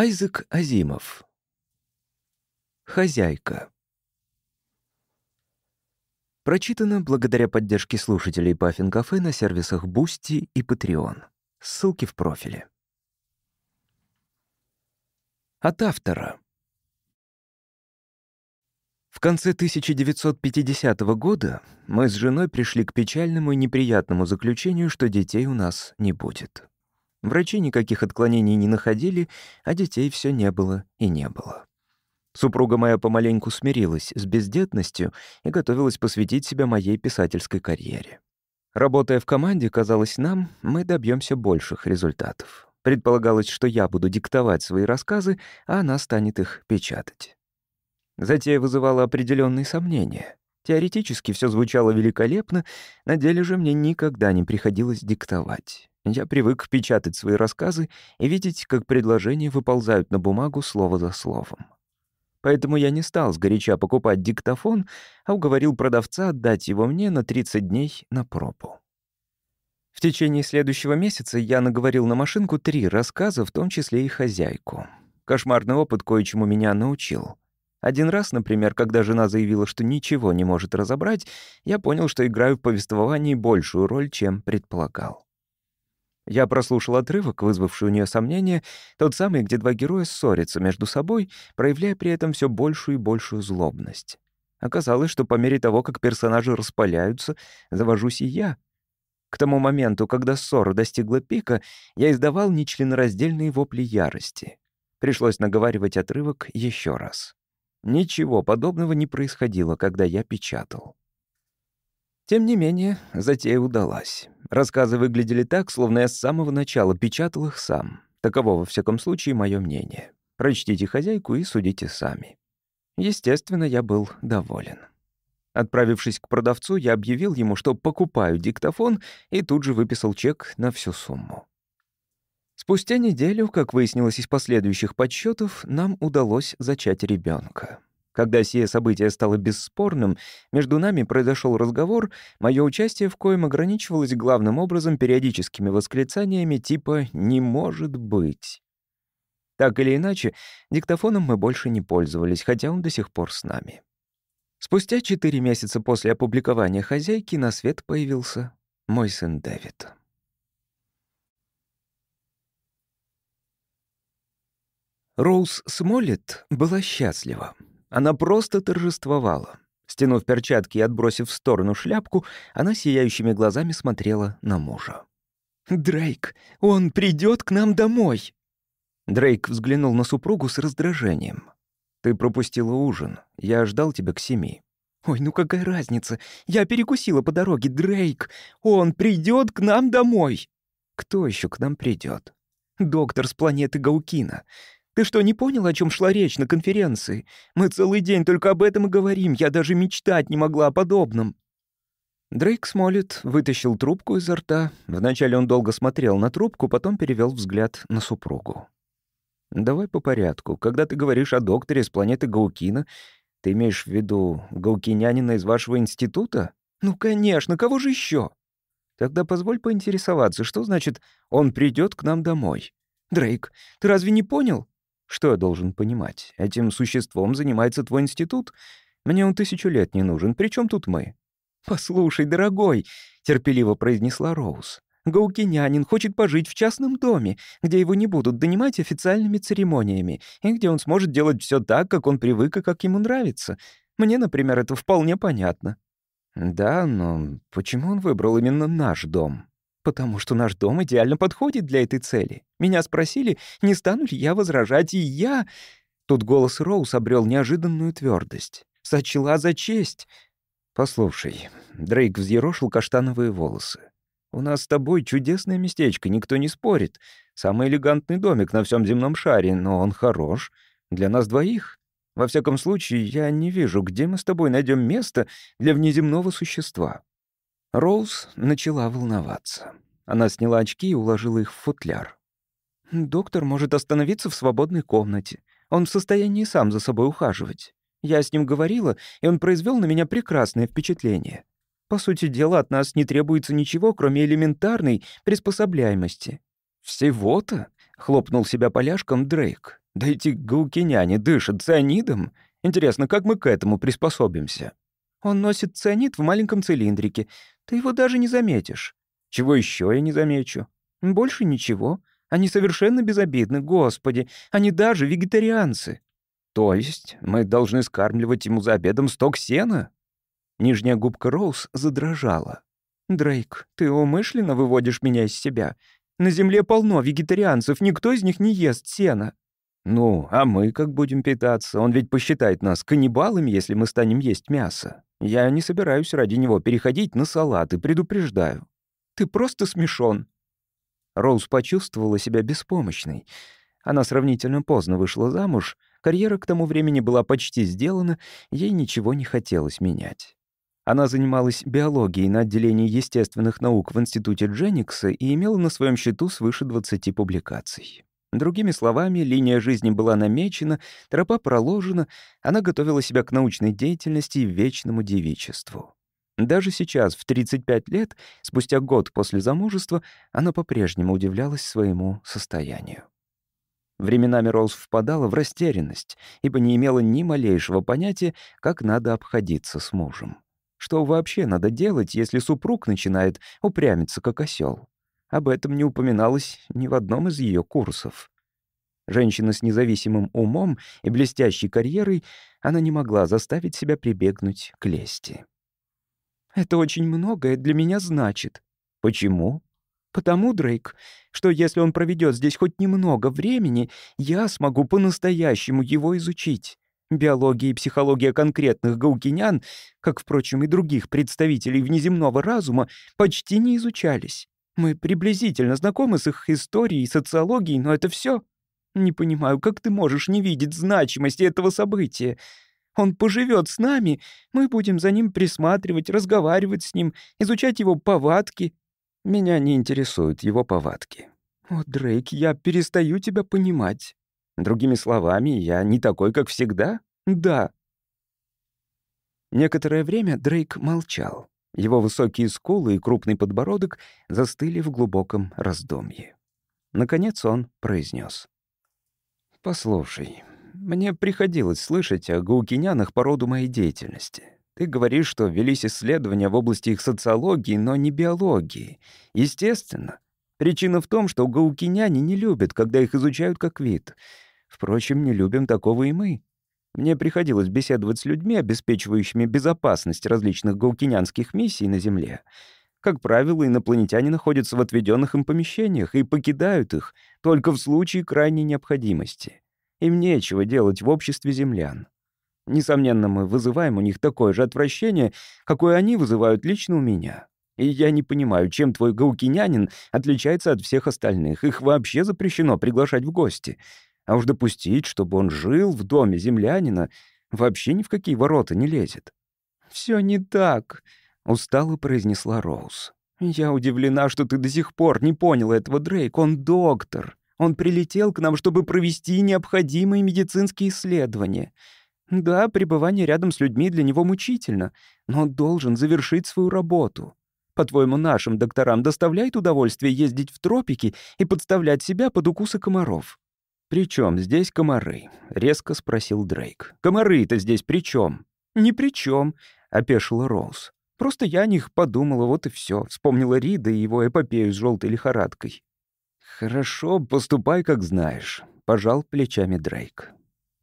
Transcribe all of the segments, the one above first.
Айзек Азимов. Хозяйка. Прочитано благодаря поддержке слушателей Паффин Кафе на сервисах Boosty и Patreon. Ссылки в профиле. От автора. В конце 1950 года мы с женой пришли к печальному и неприятному заключению, что детей у нас не будет. Врачи никаких отклонений не находили, а детей все не было и не было. Супруга моя помаленьку смирилась с бездетностью и готовилась посвятить себя моей писательской карьере. Работая в команде, казалось нам, мы добьемся больших результатов. Предполагалось, что я буду диктовать свои рассказы, а она станет их печатать. Затея вызывала определенные сомнения. Теоретически все звучало великолепно, на деле же мне никогда не приходилось диктовать. Я привык печатать свои рассказы и видеть, как предложения выползают на бумагу слово за словом. Поэтому я не стал сгоряча покупать диктофон, а уговорил продавца отдать его мне на 30 дней на пробу. В течение следующего месяца я наговорил на машинку три рассказа, в том числе и хозяйку. Кошмарный опыт кое-чему меня научил. Один раз, например, когда жена заявила, что ничего не может разобрать, я понял, что играю в повествовании большую роль, чем предполагал. Я прослушал отрывок, вызвавший у нее сомнения, тот самый, где два героя ссорятся между собой, проявляя при этом все большую и большую злобность. Оказалось, что по мере того, как персонажи распаляются, завожусь и я. К тому моменту, когда ссора достигла пика, я издавал нечленораздельные вопли ярости. Пришлось наговаривать отрывок еще раз. Ничего подобного не происходило, когда я печатал. Тем не менее, затея удалась. Рассказы выглядели так, словно я с самого начала печатал их сам. Таково, во всяком случае, мое мнение. Прочтите хозяйку и судите сами. Естественно, я был доволен. Отправившись к продавцу, я объявил ему, что покупаю диктофон, и тут же выписал чек на всю сумму. Спустя неделю, как выяснилось из последующих подсчетов, нам удалось зачать ребенка. Когда сие событие стало бесспорным, между нами произошел разговор, мое участие в коем ограничивалось главным образом периодическими восклицаниями типа «не может быть». Так или иначе, диктофоном мы больше не пользовались, хотя он до сих пор с нами. Спустя четыре месяца после опубликования «Хозяйки» на свет появился мой сын Дэвид. Роуз Смоллет была счастлива. Она просто торжествовала. Стянув перчатки и отбросив в сторону шляпку, она сияющими глазами смотрела на мужа. «Дрейк, он придет к нам домой!» Дрейк взглянул на супругу с раздражением. «Ты пропустила ужин. Я ждал тебя к семи». «Ой, ну какая разница? Я перекусила по дороге, Дрейк. Он придет к нам домой!» «Кто еще к нам придет? «Доктор с планеты Гаукина. Ты что, не понял, о чем шла речь на конференции? Мы целый день только об этом и говорим. Я даже мечтать не могла о подобном». Дрейк Смоллет вытащил трубку изо рта. Вначале он долго смотрел на трубку, потом перевел взгляд на супругу. «Давай по порядку. Когда ты говоришь о докторе с планеты Гаукина, ты имеешь в виду гаукинянина из вашего института? Ну, конечно, кого же еще? Тогда позволь поинтересоваться, что значит «он придет к нам домой»? Дрейк, ты разве не понял? Что я должен понимать? Этим существом занимается твой институт? Мне он тысячу лет не нужен. При чем тут мы? «Послушай, дорогой», — терпеливо произнесла Роуз, «Гаукинянин хочет пожить в частном доме, где его не будут донимать официальными церемониями, и где он сможет делать все так, как он привык и как ему нравится. Мне, например, это вполне понятно». «Да, но почему он выбрал именно наш дом?» Потому что наш дом идеально подходит для этой цели. Меня спросили, не стану ли я возражать, и я...» Тут голос Роуз обрел неожиданную твердость. «Сочла за честь». «Послушай», — Дрейк взъерошил каштановые волосы. «У нас с тобой чудесное местечко, никто не спорит. Самый элегантный домик на всем земном шаре, но он хорош. Для нас двоих. Во всяком случае, я не вижу, где мы с тобой найдем место для внеземного существа. Роуз начала волноваться. Она сняла очки и уложила их в футляр. «Доктор может остановиться в свободной комнате. Он в состоянии сам за собой ухаживать. Я с ним говорила, и он произвел на меня прекрасное впечатление. По сути дела, от нас не требуется ничего, кроме элементарной приспособляемости». «Всего-то?» — хлопнул себя поляшком Дрейк. Да эти гаукиняне дышат цианидом. Интересно, как мы к этому приспособимся? Он носит цианид в маленьком цилиндрике. Ты его даже не заметишь. Чего еще я не замечу? Больше ничего. Они совершенно безобидны, господи. Они даже вегетарианцы. То есть мы должны скармливать ему за обедом сток сена? Нижняя губка Роуз задрожала. «Дрейк, ты умышленно выводишь меня из себя. На Земле полно вегетарианцев, никто из них не ест сена». «Ну, а мы как будем питаться? Он ведь посчитает нас каннибалами, если мы станем есть мясо. Я не собираюсь ради него переходить на салат и предупреждаю. Ты просто смешон». Роуз почувствовала себя беспомощной. Она сравнительно поздно вышла замуж, карьера к тому времени была почти сделана, ей ничего не хотелось менять. Она занималась биологией на отделении естественных наук в Институте Дженникса и имела на своем счету свыше 20 публикаций. Другими словами, линия жизни была намечена, тропа проложена, она готовила себя к научной деятельности и вечному девичеству. Даже сейчас, в 35 лет, спустя год после замужества, она по-прежнему удивлялась своему состоянию. Временами Роуз впадала в растерянность, ибо не имела ни малейшего понятия, как надо обходиться с мужем. Что вообще надо делать, если супруг начинает упрямиться, как осел? Об этом не упоминалось ни в одном из ее курсов. Женщина с независимым умом и блестящей карьерой, она не могла заставить себя прибегнуть к лести. «Это очень многое для меня значит». «Почему?» «Потому, Дрейк, что если он проведет здесь хоть немного времени, я смогу по-настоящему его изучить. Биология и психология конкретных гаукинян, как, впрочем, и других представителей внеземного разума, почти не изучались. Мы приблизительно знакомы с их историей и социологией, но это все. Не понимаю, как ты можешь не видеть значимости этого события? Он поживет с нами, мы будем за ним присматривать, разговаривать с ним, изучать его повадки. Меня не интересуют его повадки. О, Дрейк, я перестаю тебя понимать. Другими словами, я не такой, как всегда? Да. Некоторое время Дрейк молчал. Его высокие скулы и крупный подбородок застыли в глубоком раздумье. Наконец он произнес: «Послушай, мне приходилось слышать о гаукинянах по роду моей деятельности. Ты говоришь, что велись исследования в области их социологии, но не биологии. Естественно. Причина в том, что гаукиняне не любят, когда их изучают как вид — Впрочем, не любим такого и мы. Мне приходилось беседовать с людьми, обеспечивающими безопасность различных гаукинянских миссий на Земле. Как правило, инопланетяне находятся в отведенных им помещениях и покидают их только в случае крайней необходимости. Им нечего делать в обществе землян. Несомненно, мы вызываем у них такое же отвращение, какое они вызывают лично у меня. И я не понимаю, чем твой гаукинянин отличается от всех остальных. Их вообще запрещено приглашать в гости. А уж допустить, чтобы он жил в доме землянина, вообще ни в какие ворота не лезет. Все не так», — устало произнесла Роуз. «Я удивлена, что ты до сих пор не понял этого, Дрейк. Он доктор. Он прилетел к нам, чтобы провести необходимые медицинские исследования. Да, пребывание рядом с людьми для него мучительно, но он должен завершить свою работу. По-твоему, нашим докторам доставляет удовольствие ездить в тропики и подставлять себя под укусы комаров? «При чем здесь комары?» — резко спросил Дрейк. «Комары-то здесь при чем? «Ни при чем, опешила Роуз. «Просто я о них подумала, вот и все. Вспомнила Рида и его эпопею с желтой лихорадкой». «Хорошо, поступай, как знаешь», — пожал плечами Дрейк.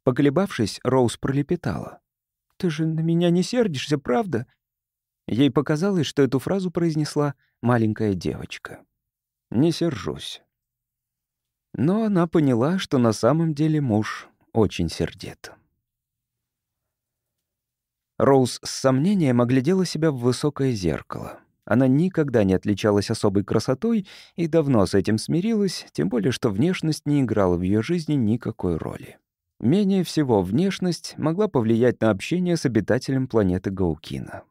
Поколебавшись, Роуз пролепетала. «Ты же на меня не сердишься, правда?» Ей показалось, что эту фразу произнесла маленькая девочка. «Не сержусь. Но она поняла, что на самом деле муж очень сердит. Роуз с сомнением оглядела себя в высокое зеркало. Она никогда не отличалась особой красотой и давно с этим смирилась, тем более что внешность не играла в ее жизни никакой роли. Менее всего внешность могла повлиять на общение с обитателем планеты Гаукина.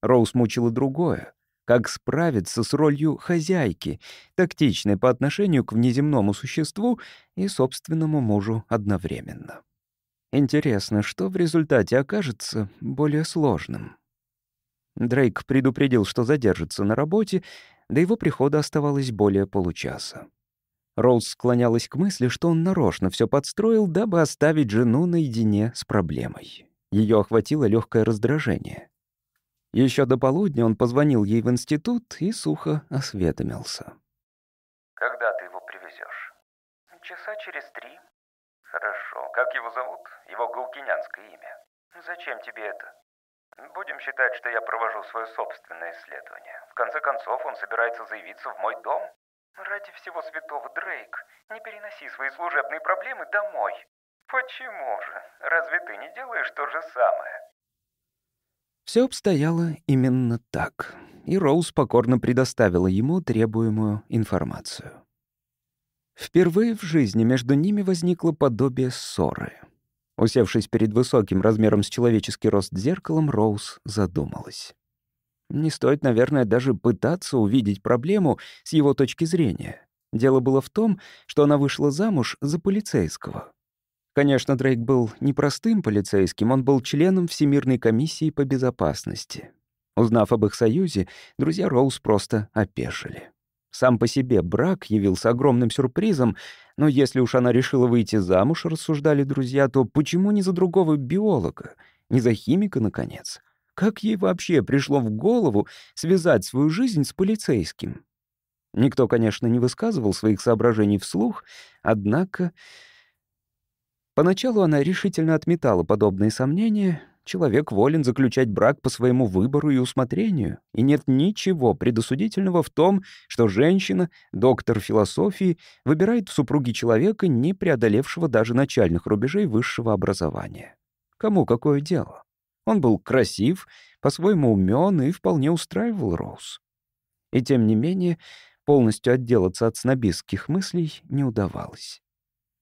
Роуз мучила другое как справиться с ролью хозяйки, тактичной по отношению к внеземному существу и собственному мужу одновременно. Интересно, что в результате окажется более сложным. Дрейк предупредил, что задержится на работе, до его прихода оставалось более получаса. Роуз склонялась к мысли, что он нарочно все подстроил, дабы оставить жену наедине с проблемой. Ее охватило легкое раздражение. Еще до полудня он позвонил ей в институт и сухо осведомился. «Когда ты его привезешь? «Часа через три». «Хорошо. Как его зовут? Его гаукинянское имя. Зачем тебе это?» «Будем считать, что я провожу свое собственное исследование. В конце концов, он собирается заявиться в мой дом. Ради всего святого, Дрейк, не переноси свои служебные проблемы домой. Почему же? Разве ты не делаешь то же самое? Все обстояло именно так, и Роуз покорно предоставила ему требуемую информацию. Впервые в жизни между ними возникло подобие ссоры. Усевшись перед высоким размером с человеческий рост зеркалом, Роуз задумалась. Не стоит, наверное, даже пытаться увидеть проблему с его точки зрения. Дело было в том, что она вышла замуж за полицейского. Конечно, Дрейк был не простым полицейским, он был членом Всемирной комиссии по безопасности. Узнав об их союзе, друзья Роуз просто опешили. Сам по себе брак явился огромным сюрпризом, но если уж она решила выйти замуж, рассуждали друзья, то почему не за другого биолога, не за химика, наконец? Как ей вообще пришло в голову связать свою жизнь с полицейским? Никто, конечно, не высказывал своих соображений вслух, однако... Поначалу она решительно отметала подобные сомнения. Человек волен заключать брак по своему выбору и усмотрению, и нет ничего предосудительного в том, что женщина, доктор философии, выбирает в супруге человека, не преодолевшего даже начальных рубежей высшего образования. Кому какое дело? Он был красив, по-своему умен и вполне устраивал Роуз. И тем не менее, полностью отделаться от снобистских мыслей не удавалось.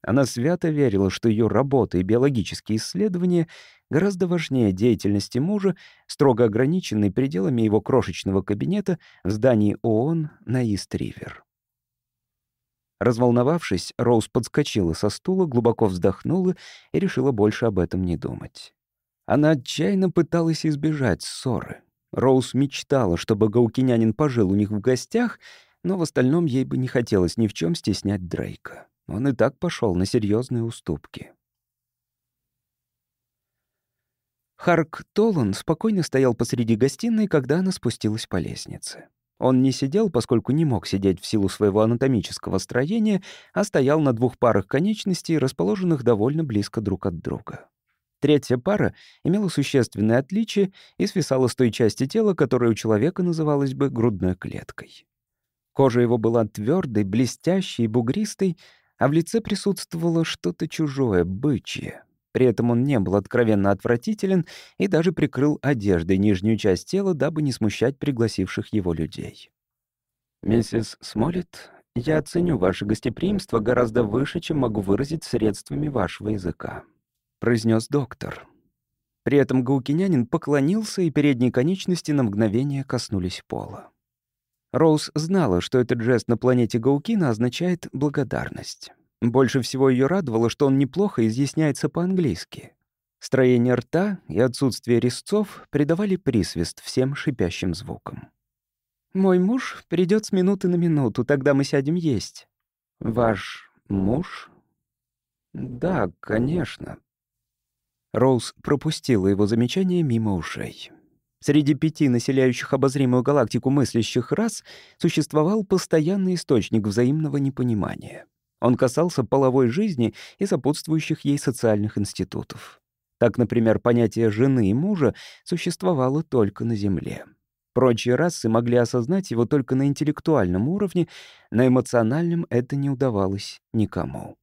Она свято верила, что ее работа и биологические исследования гораздо важнее деятельности мужа, строго ограниченной пределами его крошечного кабинета в здании ООН на Ист-Ривер. Разволновавшись, Роуз подскочила со стула, глубоко вздохнула и решила больше об этом не думать. Она отчаянно пыталась избежать ссоры. Роуз мечтала, чтобы гаукинянин пожил у них в гостях, но в остальном ей бы не хотелось ни в чем стеснять Дрейка. Он и так пошел на серьезные уступки. Харк Толан спокойно стоял посреди гостиной, когда она спустилась по лестнице. Он не сидел, поскольку не мог сидеть в силу своего анатомического строения, а стоял на двух парах конечностей, расположенных довольно близко друг от друга. Третья пара имела существенное отличие и свисала с той части тела, которая у человека называлась бы грудной клеткой. Кожа его была твердой, блестящей и бугристой, а в лице присутствовало что-то чужое, бычье. При этом он не был откровенно отвратителен и даже прикрыл одеждой нижнюю часть тела, дабы не смущать пригласивших его людей. «Миссис Смолет, я оценю ваше гостеприимство гораздо выше, чем могу выразить средствами вашего языка», — произнес доктор. При этом гаукинянин поклонился, и передние конечности на мгновение коснулись пола. Роуз знала, что этот жест на планете Гаукина означает благодарность. Больше всего ее радовало, что он неплохо изъясняется по-английски. Строение рта и отсутствие резцов придавали присвист всем шипящим звукам. «Мой муж придет с минуты на минуту, тогда мы сядем есть». «Ваш муж?» «Да, конечно», Роуз пропустила его замечание мимо ушей. Среди пяти населяющих обозримую галактику мыслящих рас существовал постоянный источник взаимного непонимания. Он касался половой жизни и сопутствующих ей социальных институтов. Так, например, понятие жены и мужа существовало только на Земле. Прочие расы могли осознать его только на интеллектуальном уровне, на эмоциональном это не удавалось никому.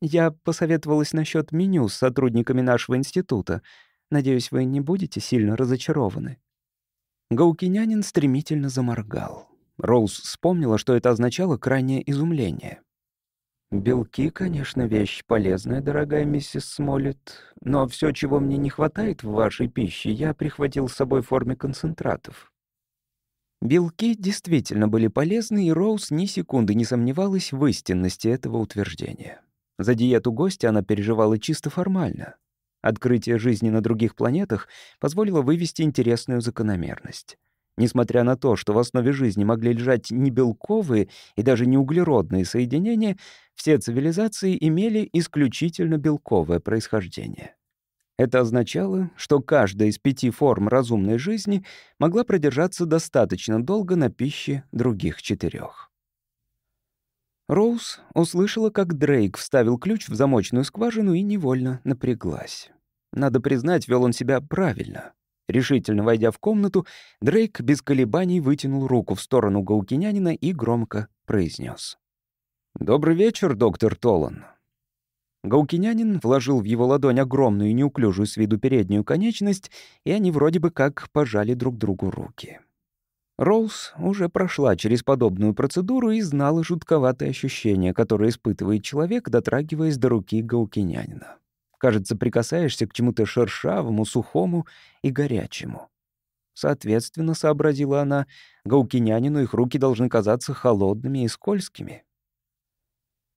Я посоветовалась насчет меню с сотрудниками нашего института. Надеюсь, вы не будете сильно разочарованы». Гаукинянин стремительно заморгал. Роуз вспомнила, что это означало крайнее изумление. «Белки, конечно, вещь полезная, дорогая миссис Смоллет, но все, чего мне не хватает в вашей пище, я прихватил с собой в форме концентратов». Белки действительно были полезны, и Роуз ни секунды не сомневалась в истинности этого утверждения. За диету гостя она переживала чисто формально. Открытие жизни на других планетах позволило вывести интересную закономерность. Несмотря на то, что в основе жизни могли лежать не белковые и даже не углеродные соединения, все цивилизации имели исключительно белковое происхождение. Это означало, что каждая из пяти форм разумной жизни могла продержаться достаточно долго на пище других четырех. Роуз услышала, как Дрейк вставил ключ в замочную скважину и невольно напряглась. Надо признать, вел он себя правильно. Решительно войдя в комнату, Дрейк без колебаний вытянул руку в сторону Гаукинянина и громко произнес: «Добрый вечер, доктор Толан». Гаукинянин вложил в его ладонь огромную и неуклюжую с виду переднюю конечность, и они вроде бы как пожали друг другу руки. Роуз уже прошла через подобную процедуру и знала жутковатое ощущение, которое испытывает человек, дотрагиваясь до руки гаукинянина. Кажется, прикасаешься к чему-то шершавому, сухому и горячему. Соответственно, сообразила она, гаукинянину их руки должны казаться холодными и скользкими.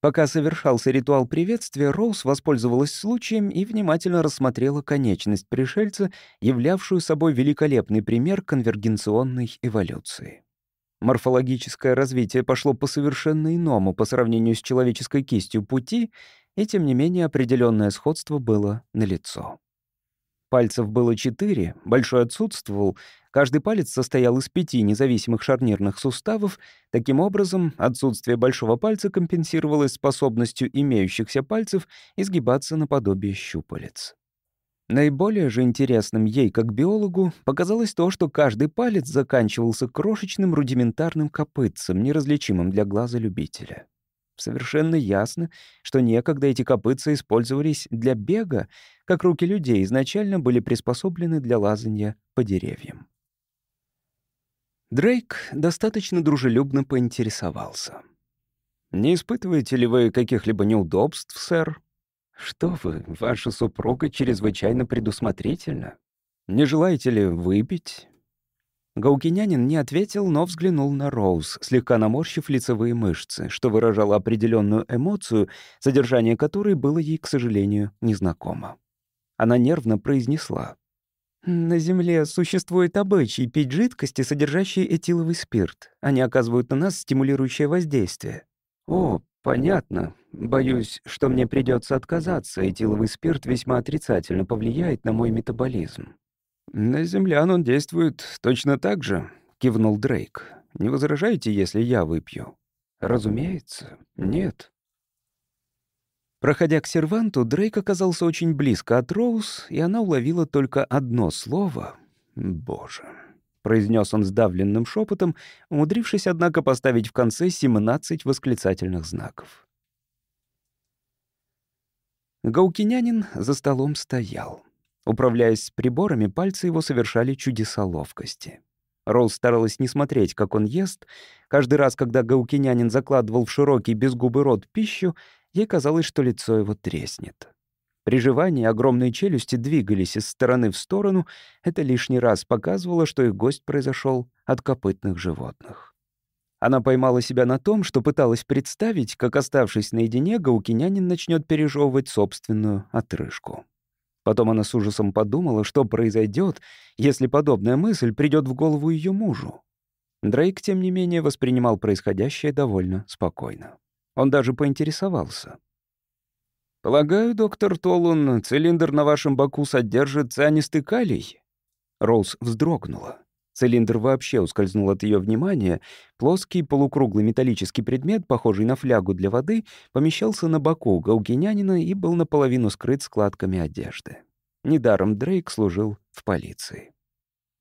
Пока совершался ритуал приветствия, Роуз воспользовалась случаем и внимательно рассмотрела конечность пришельца, являвшую собой великолепный пример конвергенционной эволюции. Морфологическое развитие пошло по совершенно иному по сравнению с человеческой кистью пути, и тем не менее определенное сходство было налицо. Пальцев было четыре, большой отсутствовал, каждый палец состоял из пяти независимых шарнирных суставов, таким образом отсутствие большого пальца компенсировалось способностью имеющихся пальцев изгибаться наподобие щупалец. Наиболее же интересным ей, как биологу, показалось то, что каждый палец заканчивался крошечным рудиментарным копытцем, неразличимым для глаза любителя. Совершенно ясно, что некогда эти копытца использовались для бега, как руки людей изначально были приспособлены для лазания по деревьям. Дрейк достаточно дружелюбно поинтересовался. «Не испытываете ли вы каких-либо неудобств, сэр?» «Что вы, ваша супруга чрезвычайно предусмотрительна. Не желаете ли выпить?» Гаукинянин не ответил, но взглянул на Роуз, слегка наморщив лицевые мышцы, что выражало определенную эмоцию, содержание которой было ей, к сожалению, незнакомо. Она нервно произнесла. «На Земле существует обычай пить жидкости, содержащие этиловый спирт. Они оказывают на нас стимулирующее воздействие». «О, понятно. Боюсь, что мне придется отказаться. Этиловый спирт весьма отрицательно повлияет на мой метаболизм». «На землян он действует точно так же», — кивнул Дрейк. «Не возражаете, если я выпью?» «Разумеется, нет». Проходя к серванту, Дрейк оказался очень близко от Роуз, и она уловила только одно слово «Боже». Произнес он сдавленным шепотом, умудрившись, однако, поставить в конце 17 восклицательных знаков. Гаукинянин за столом стоял. Управляясь приборами, пальцы его совершали чудеса ловкости. Роуз старалась не смотреть, как он ест. Каждый раз, когда гаукинянин закладывал в широкий безгубый рот пищу, ей казалось, что лицо его треснет. При жевании огромные челюсти двигались из стороны в сторону. Это лишний раз показывало, что их гость произошел от копытных животных. Она поймала себя на том, что пыталась представить, как, оставшись наедине, гаукинянин начнет пережевывать собственную отрыжку. Потом она с ужасом подумала, что произойдет, если подобная мысль придет в голову ее мужу. Дрейк, тем не менее, воспринимал происходящее довольно спокойно. Он даже поинтересовался. «Полагаю, доктор Толун, цилиндр на вашем боку содержит цианистый калий?» Роуз вздрогнула. Цилиндр вообще ускользнул от ее внимания. Плоский полукруглый металлический предмет, похожий на флягу для воды, помещался на боку гаукинянина и был наполовину скрыт складками одежды. Недаром Дрейк служил в полиции.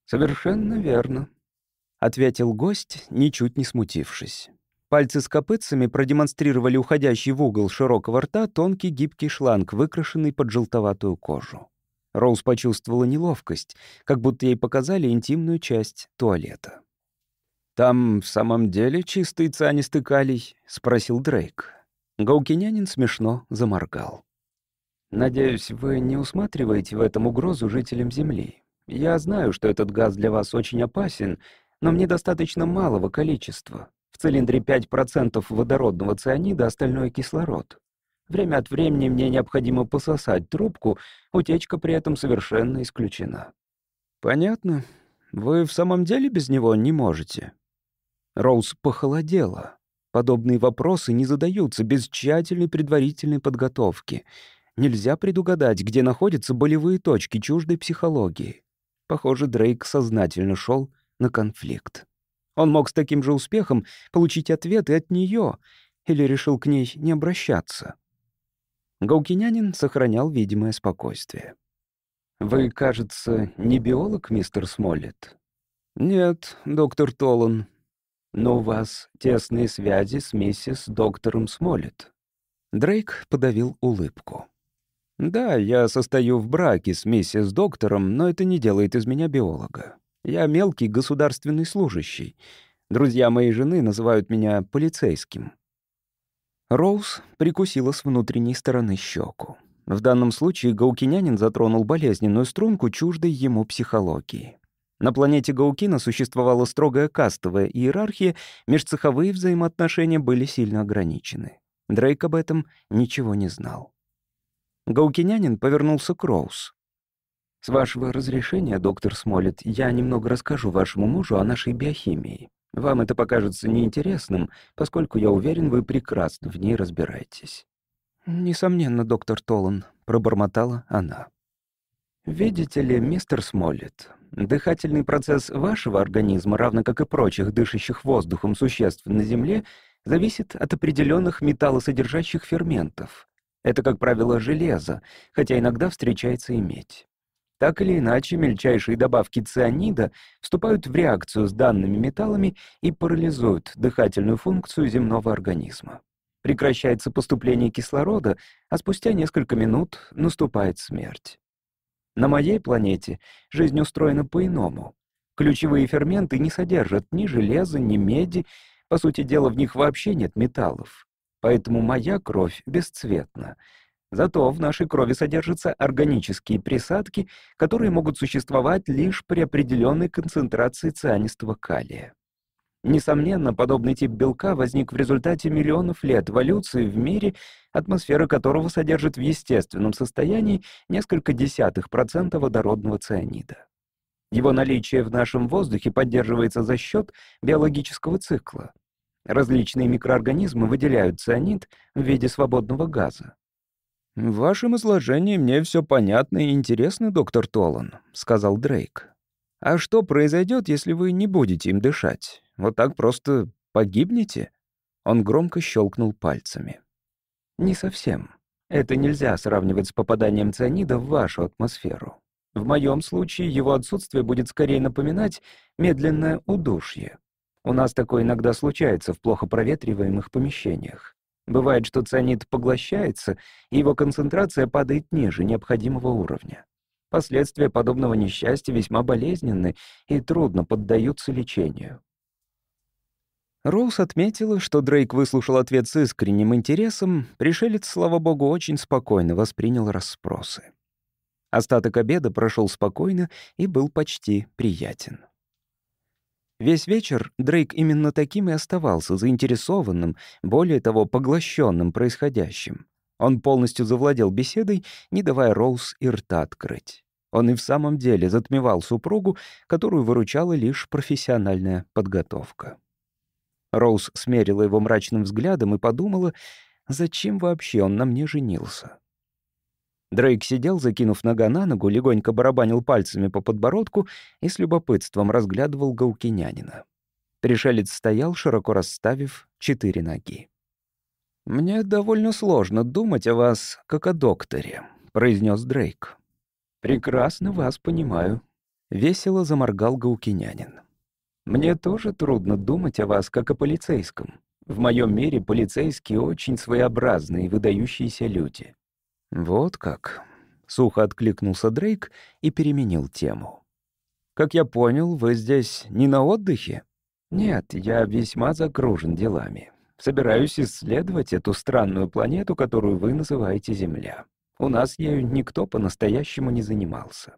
«Совершенно верно», — ответил гость, ничуть не смутившись. Пальцы с копытцами продемонстрировали уходящий в угол широкого рта тонкий гибкий шланг, выкрашенный под желтоватую кожу. Роуз почувствовала неловкость, как будто ей показали интимную часть туалета. «Там в самом деле чистый цианистый калий?» — спросил Дрейк. Гаукинянин смешно заморгал. «Надеюсь, вы не усматриваете в этом угрозу жителям Земли. Я знаю, что этот газ для вас очень опасен, но мне достаточно малого количества. В цилиндре 5% водородного цианида, остальное — кислород. Время от времени мне необходимо пососать трубку, утечка при этом совершенно исключена. Понятно. Вы в самом деле без него не можете?» Роуз похолодела. Подобные вопросы не задаются без тщательной предварительной подготовки. Нельзя предугадать, где находятся болевые точки чуждой психологии. Похоже, Дрейк сознательно шел на конфликт. Он мог с таким же успехом получить ответы от нее или решил к ней не обращаться. Гаукинянин сохранял видимое спокойствие. «Вы, кажется, не биолог, мистер Смоллет?» «Нет, доктор Толлан. Но у вас тесные связи с миссис доктором Смоллет». Дрейк подавил улыбку. «Да, я состою в браке с миссис доктором, но это не делает из меня биолога. Я мелкий государственный служащий. Друзья моей жены называют меня полицейским». Роуз прикусила с внутренней стороны щеку. В данном случае гаукинянин затронул болезненную струнку чуждой ему психологии. На планете Гаукина существовала строгая кастовая иерархия, межцеховые взаимоотношения были сильно ограничены. Дрейк об этом ничего не знал. Гаукинянин повернулся к Роуз. «С вашего разрешения, доктор Смолет, я немного расскажу вашему мужу о нашей биохимии. Вам это покажется неинтересным, поскольку я уверен, вы прекрасно в ней разбираетесь. «Несомненно, доктор Толлан», — пробормотала она. «Видите ли, мистер Смоллет, дыхательный процесс вашего организма, равно как и прочих дышащих воздухом существ на Земле, зависит от определенных металлосодержащих ферментов. Это, как правило, железо, хотя иногда встречается и медь. Так или иначе, мельчайшие добавки цианида вступают в реакцию с данными металлами и парализуют дыхательную функцию земного организма. Прекращается поступление кислорода, а спустя несколько минут наступает смерть. На моей планете жизнь устроена по-иному. Ключевые ферменты не содержат ни железа, ни меди, по сути дела, в них вообще нет металлов. Поэтому моя кровь бесцветна. Зато в нашей крови содержатся органические присадки, которые могут существовать лишь при определенной концентрации цианистого калия. Несомненно, подобный тип белка возник в результате миллионов лет эволюции в мире, атмосфера которого содержит в естественном состоянии несколько десятых процента водородного цианида. Его наличие в нашем воздухе поддерживается за счет биологического цикла. Различные микроорганизмы выделяют цианид в виде свободного газа. «В вашем изложении мне все понятно и интересно, доктор Толлан», — сказал Дрейк. «А что произойдет, если вы не будете им дышать? Вот так просто погибнете?» Он громко щелкнул пальцами. «Не совсем. Это нельзя сравнивать с попаданием цианида в вашу атмосферу. В моем случае его отсутствие будет скорее напоминать медленное удушье. У нас такое иногда случается в плохо проветриваемых помещениях. Бывает, что цианид поглощается, и его концентрация падает ниже необходимого уровня. Последствия подобного несчастья весьма болезненны и трудно поддаются лечению. Роуз отметила, что Дрейк выслушал ответ с искренним интересом, пришелец, слава богу, очень спокойно воспринял расспросы. Остаток обеда прошел спокойно и был почти приятен. Весь вечер Дрейк именно таким и оставался заинтересованным, более того, поглощенным происходящим. Он полностью завладел беседой, не давая Роуз и рта открыть. Он и в самом деле затмевал супругу, которую выручала лишь профессиональная подготовка. Роуз смерила его мрачным взглядом и подумала, зачем вообще он на мне женился. Дрейк сидел, закинув нога на ногу, легонько барабанил пальцами по подбородку и с любопытством разглядывал гаукинянина. Пришелец стоял, широко расставив четыре ноги. «Мне довольно сложно думать о вас, как о докторе», — произнес Дрейк. «Прекрасно вас понимаю», — весело заморгал гаукинянин. Мне тоже трудно думать о вас как о полицейском. В моем мире полицейские очень своеобразные и выдающиеся люди». «Вот как», — сухо откликнулся Дрейк и переменил тему. «Как я понял, вы здесь не на отдыхе?» «Нет, я весьма загружен делами. Собираюсь исследовать эту странную планету, которую вы называете Земля. У нас ею никто по-настоящему не занимался».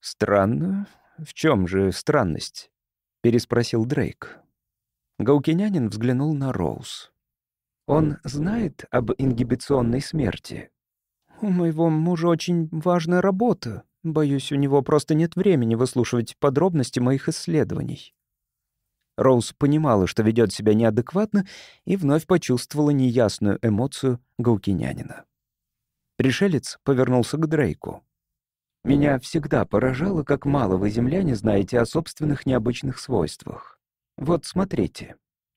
«Странную? В чем же странность?» переспросил Дрейк. Гаукинянин взглянул на Роуз. «Он знает об ингибиционной смерти?» «У моего мужа очень важная работа. Боюсь, у него просто нет времени выслушивать подробности моих исследований». Роуз понимала, что ведет себя неадекватно, и вновь почувствовала неясную эмоцию гаукинянина. Пришелец повернулся к Дрейку. «Меня всегда поражало, как мало вы, земляне, знаете о собственных необычных свойствах. Вот смотрите.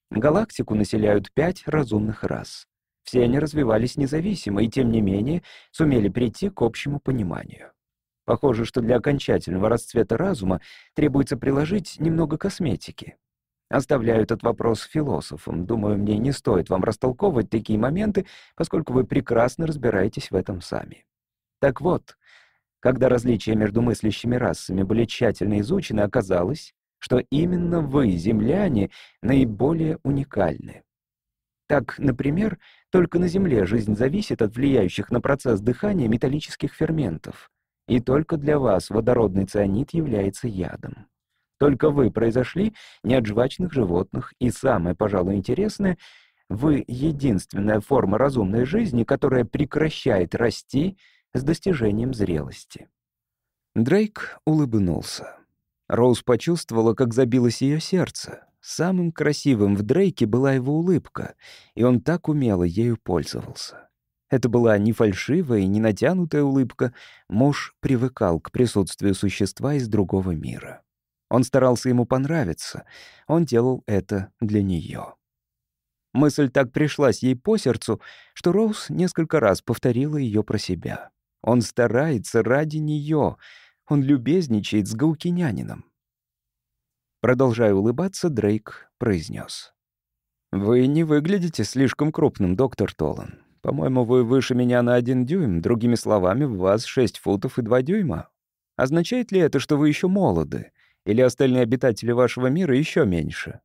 Галактику населяют пять разумных рас. Все они развивались независимо и, тем не менее, сумели прийти к общему пониманию. Похоже, что для окончательного расцвета разума требуется приложить немного косметики. Оставляю этот вопрос философам. Думаю, мне не стоит вам растолковывать такие моменты, поскольку вы прекрасно разбираетесь в этом сами. Так вот, когда различия между мыслящими расами были тщательно изучены, оказалось, что именно вы, земляне, наиболее уникальны. Так, например, только на Земле жизнь зависит от влияющих на процесс дыхания металлических ферментов, и только для вас водородный цианид является ядом. Только вы произошли не от жвачных животных, и самое, пожалуй, интересное, вы единственная форма разумной жизни, которая прекращает расти с достижением зрелости. Дрейк улыбнулся. Роуз почувствовала, как забилось ее сердце. Самым красивым в Дрейке была его улыбка, и он так умело ею пользовался. Это была не фальшивая и не натянутая улыбка. Муж привыкал к присутствию существа из другого мира. Он старался ему понравиться. Он делал это для нее. Мысль так пришлась ей по сердцу, что Роуз несколько раз повторила ее про себя. Он старается ради нее. Он любезничает с гаукинянином. Продолжая улыбаться, Дрейк произнес. «Вы не выглядите слишком крупным, доктор Толан. По-моему, вы выше меня на один дюйм, другими словами, в вас шесть футов и два дюйма. Означает ли это, что вы еще молоды? Или остальные обитатели вашего мира еще меньше?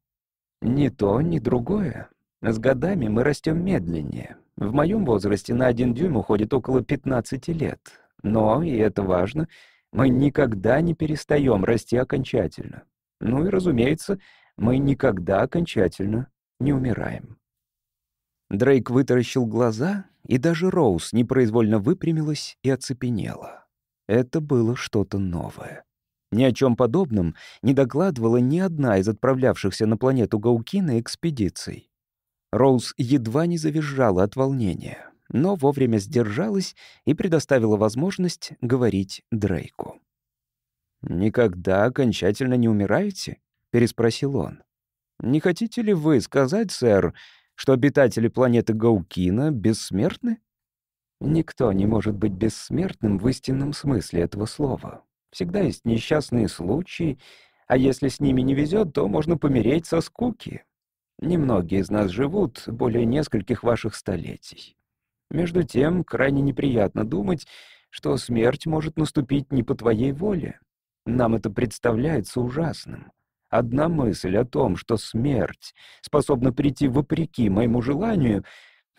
Ни то, ни другое. С годами мы растем медленнее. В моем возрасте на один дюйм уходит около 15 лет. Но, и это важно, мы никогда не перестаем расти окончательно. Ну и, разумеется, мы никогда окончательно не умираем. Дрейк вытаращил глаза, и даже Роуз непроизвольно выпрямилась и оцепенела. Это было что-то новое. Ни о чем подобном не докладывала ни одна из отправлявшихся на планету Гаукина экспедиций. Роуз едва не завизжала от волнения, но вовремя сдержалась и предоставила возможность говорить Дрейку. «Никогда окончательно не умираете?» — переспросил он. «Не хотите ли вы сказать, сэр, что обитатели планеты Гаукина бессмертны?» «Никто не может быть бессмертным в истинном смысле этого слова», Всегда есть несчастные случаи, а если с ними не везет, то можно помереть со скуки. Немногие из нас живут более нескольких ваших столетий. Между тем, крайне неприятно думать, что смерть может наступить не по твоей воле. Нам это представляется ужасным. Одна мысль о том, что смерть способна прийти вопреки моему желанию,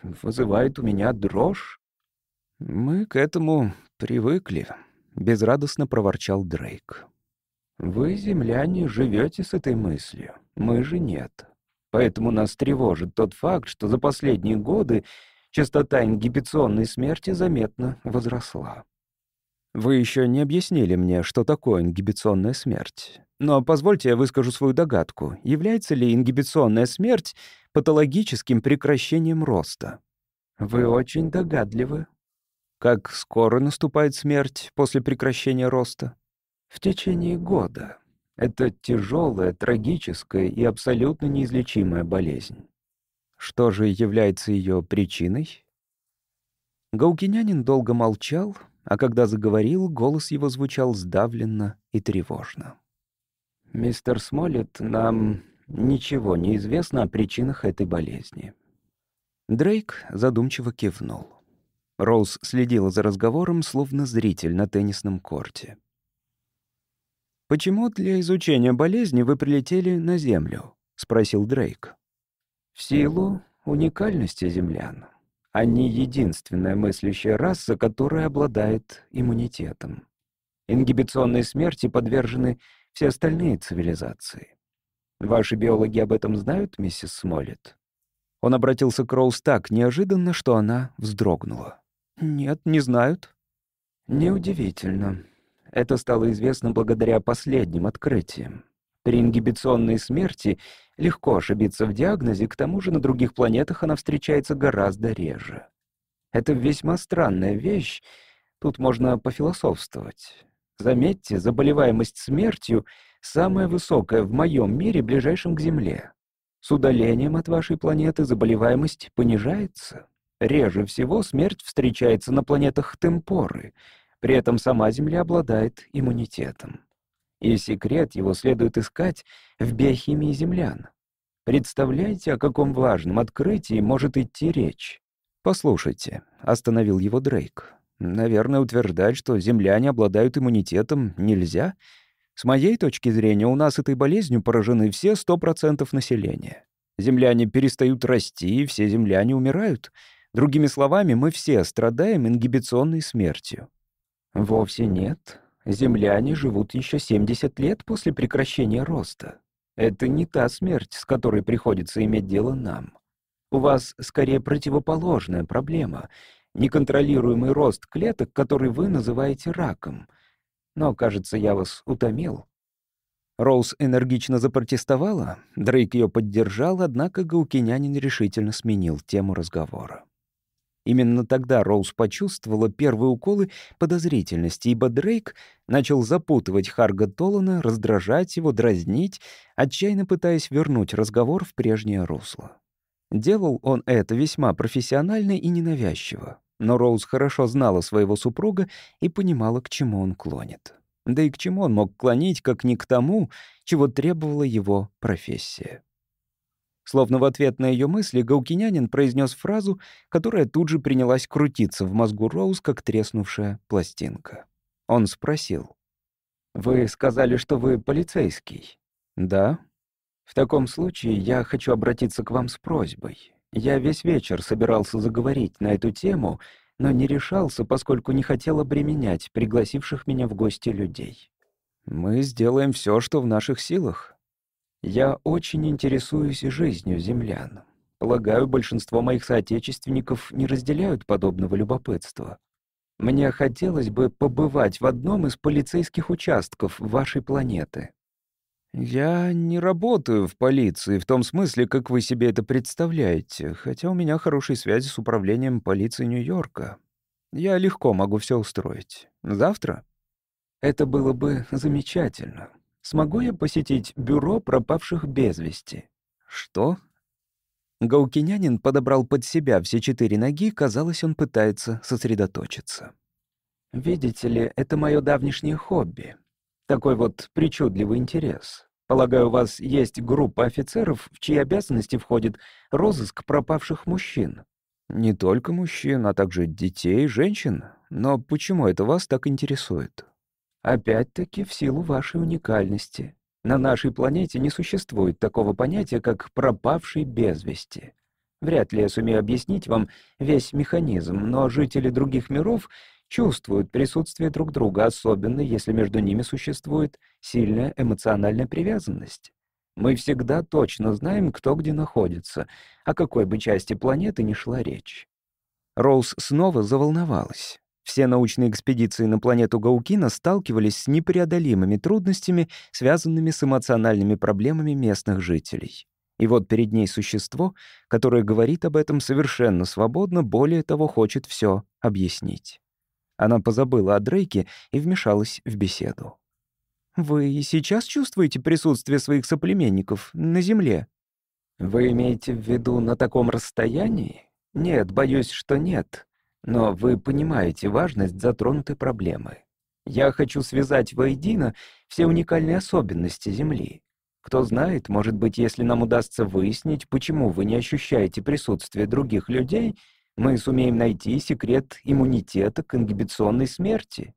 вызывает у меня дрожь. Мы к этому привыкли, — безрадостно проворчал Дрейк. «Вы, земляне, живете с этой мыслью, мы же нет. Поэтому нас тревожит тот факт, что за последние годы частота ингибиционной смерти заметно возросла». «Вы еще не объяснили мне, что такое ингибиционная смерть. Но позвольте я выскажу свою догадку. Является ли ингибиционная смерть патологическим прекращением роста?» «Вы очень догадливы», как скоро наступает смерть после прекращения роста? В течение года. Это тяжелая, трагическая и абсолютно неизлечимая болезнь. Что же является ее причиной? Гаукинянин долго молчал, а когда заговорил, голос его звучал сдавленно и тревожно. «Мистер Смоллет, нам ничего не известно о причинах этой болезни». Дрейк задумчиво кивнул. Роуз следила за разговором, словно зритель на теннисном корте. «Почему для изучения болезни вы прилетели на Землю?» — спросил Дрейк. «В силу уникальности землян. Они единственная мыслящая раса, которая обладает иммунитетом. Ингибиционной смерти подвержены все остальные цивилизации. Ваши биологи об этом знают, миссис Смоллет?» Он обратился к Роуз так неожиданно, что она вздрогнула. «Нет, не знают». «Неудивительно. это стало известно благодаря последним открытиям. При ингибиционной смерти легко ошибиться в диагнозе, к тому же на других планетах она встречается гораздо реже. Это весьма странная вещь, тут можно пофилософствовать. Заметьте, заболеваемость смертью самая высокая в моем мире, ближайшем к Земле. С удалением от вашей планеты заболеваемость понижается. Реже всего смерть встречается на планетах Темпоры, при этом сама Земля обладает иммунитетом и секрет его следует искать в биохимии землян. Представляете, о каком важном открытии может идти речь? «Послушайте», — остановил его Дрейк. «Наверное, утверждать, что земляне обладают иммунитетом, нельзя. С моей точки зрения, у нас этой болезнью поражены все 100% населения. Земляне перестают расти, и все земляне умирают. Другими словами, мы все страдаем ингибиционной смертью». «Вовсе нет», Земляне живут еще 70 лет после прекращения роста. Это не та смерть, с которой приходится иметь дело нам. У вас скорее противоположная проблема — неконтролируемый рост клеток, который вы называете раком. Но, кажется, я вас утомил. Роуз энергично запротестовала, Дрейк ее поддержал, однако гаукинянин решительно сменил тему разговора. Именно тогда Роуз почувствовала первые уколы подозрительности, ибо Дрейк начал запутывать Харга Толана, раздражать его, дразнить, отчаянно пытаясь вернуть разговор в прежнее русло. Делал он это весьма профессионально и ненавязчиво, но Роуз хорошо знала своего супруга и понимала, к чему он клонит. Да и к чему он мог клонить, как не к тому, чего требовала его профессия. Словно в ответ на ее мысли Гаукинянин произнес фразу, которая тут же принялась крутиться в мозгу Роуз, как треснувшая пластинка. Он спросил. «Вы сказали, что вы полицейский?» «Да». «В таком случае я хочу обратиться к вам с просьбой. Я весь вечер собирался заговорить на эту тему, но не решался, поскольку не хотел обременять пригласивших меня в гости людей». «Мы сделаем все, что в наших силах», я очень интересуюсь жизнью землян. Полагаю, большинство моих соотечественников не разделяют подобного любопытства. Мне хотелось бы побывать в одном из полицейских участков вашей планеты. Я не работаю в полиции в том смысле, как вы себе это представляете, хотя у меня хорошие связи с управлением полиции Нью-Йорка. Я легко могу все устроить. Завтра? Это было бы замечательно. Смогу я посетить бюро пропавших без вести?» «Что?» Гаукинянин подобрал под себя все четыре ноги, казалось, он пытается сосредоточиться. «Видите ли, это мое давнишнее хобби. Такой вот причудливый интерес. Полагаю, у вас есть группа офицеров, в чьи обязанности входит розыск пропавших мужчин?» «Не только мужчин, а также детей, женщин. Но почему это вас так интересует?» Опять-таки в силу вашей уникальности. На нашей планете не существует такого понятия, как «пропавший без вести». Вряд ли я сумею объяснить вам весь механизм, но жители других миров чувствуют присутствие друг друга, особенно если между ними существует сильная эмоциональная привязанность. Мы всегда точно знаем, кто где находится, о какой бы части планеты ни шла речь. Роуз снова заволновалась. Все научные экспедиции на планету Гаукина сталкивались с непреодолимыми трудностями, связанными с эмоциональными проблемами местных жителей. И вот перед ней существо, которое говорит об этом совершенно свободно, более того, хочет все объяснить. Она позабыла о Дрейке и вмешалась в беседу. «Вы и сейчас чувствуете присутствие своих соплеменников на Земле?» «Вы имеете в виду на таком расстоянии? Нет, боюсь, что нет. Но вы понимаете важность затронутой проблемы. Я хочу связать воедино все уникальные особенности Земли. Кто знает, может быть, если нам удастся выяснить, почему вы не ощущаете присутствие других людей, мы сумеем найти секрет иммунитета к ингибиционной смерти.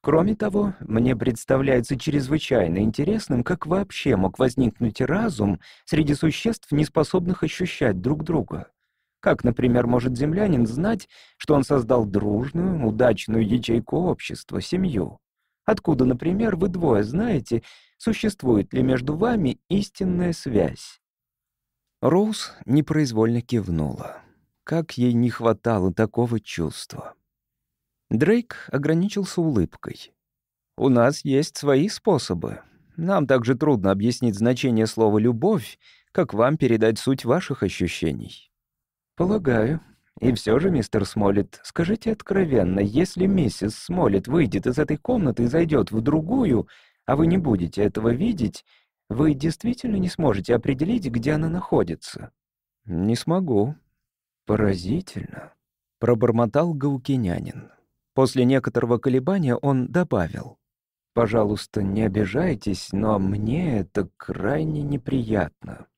Кроме того, мне представляется чрезвычайно интересным, как вообще мог возникнуть разум среди существ, не способных ощущать друг друга. Как, например, может землянин знать, что он создал дружную, удачную ячейку общества, семью? Откуда, например, вы двое знаете, существует ли между вами истинная связь? Роуз непроизвольно кивнула. Как ей не хватало такого чувства. Дрейк ограничился улыбкой. У нас есть свои способы. Нам также трудно объяснить значение слова «любовь», как вам передать суть ваших ощущений. Полагаю. И все же, мистер Смолет, скажите откровенно, если миссис Смолет выйдет из этой комнаты и зайдет в другую, а вы не будете этого видеть, вы действительно не сможете определить, где она находится? Не смогу. Поразительно. Пробормотал гаукинянин. После некоторого колебания он добавил. «Пожалуйста, не обижайтесь, но мне это крайне неприятно».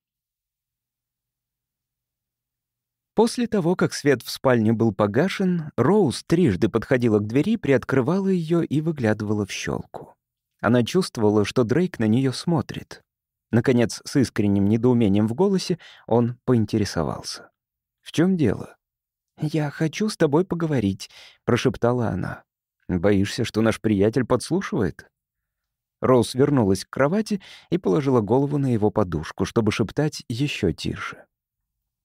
После того, как свет в спальне был погашен, Роуз трижды подходила к двери, приоткрывала ее и выглядывала в щелку. Она чувствовала, что Дрейк на нее смотрит. Наконец, с искренним недоумением в голосе, он поинтересовался. «В чем дело?» «Я хочу с тобой поговорить», — прошептала она. «Боишься, что наш приятель подслушивает?» Роуз вернулась к кровати и положила голову на его подушку, чтобы шептать еще тише.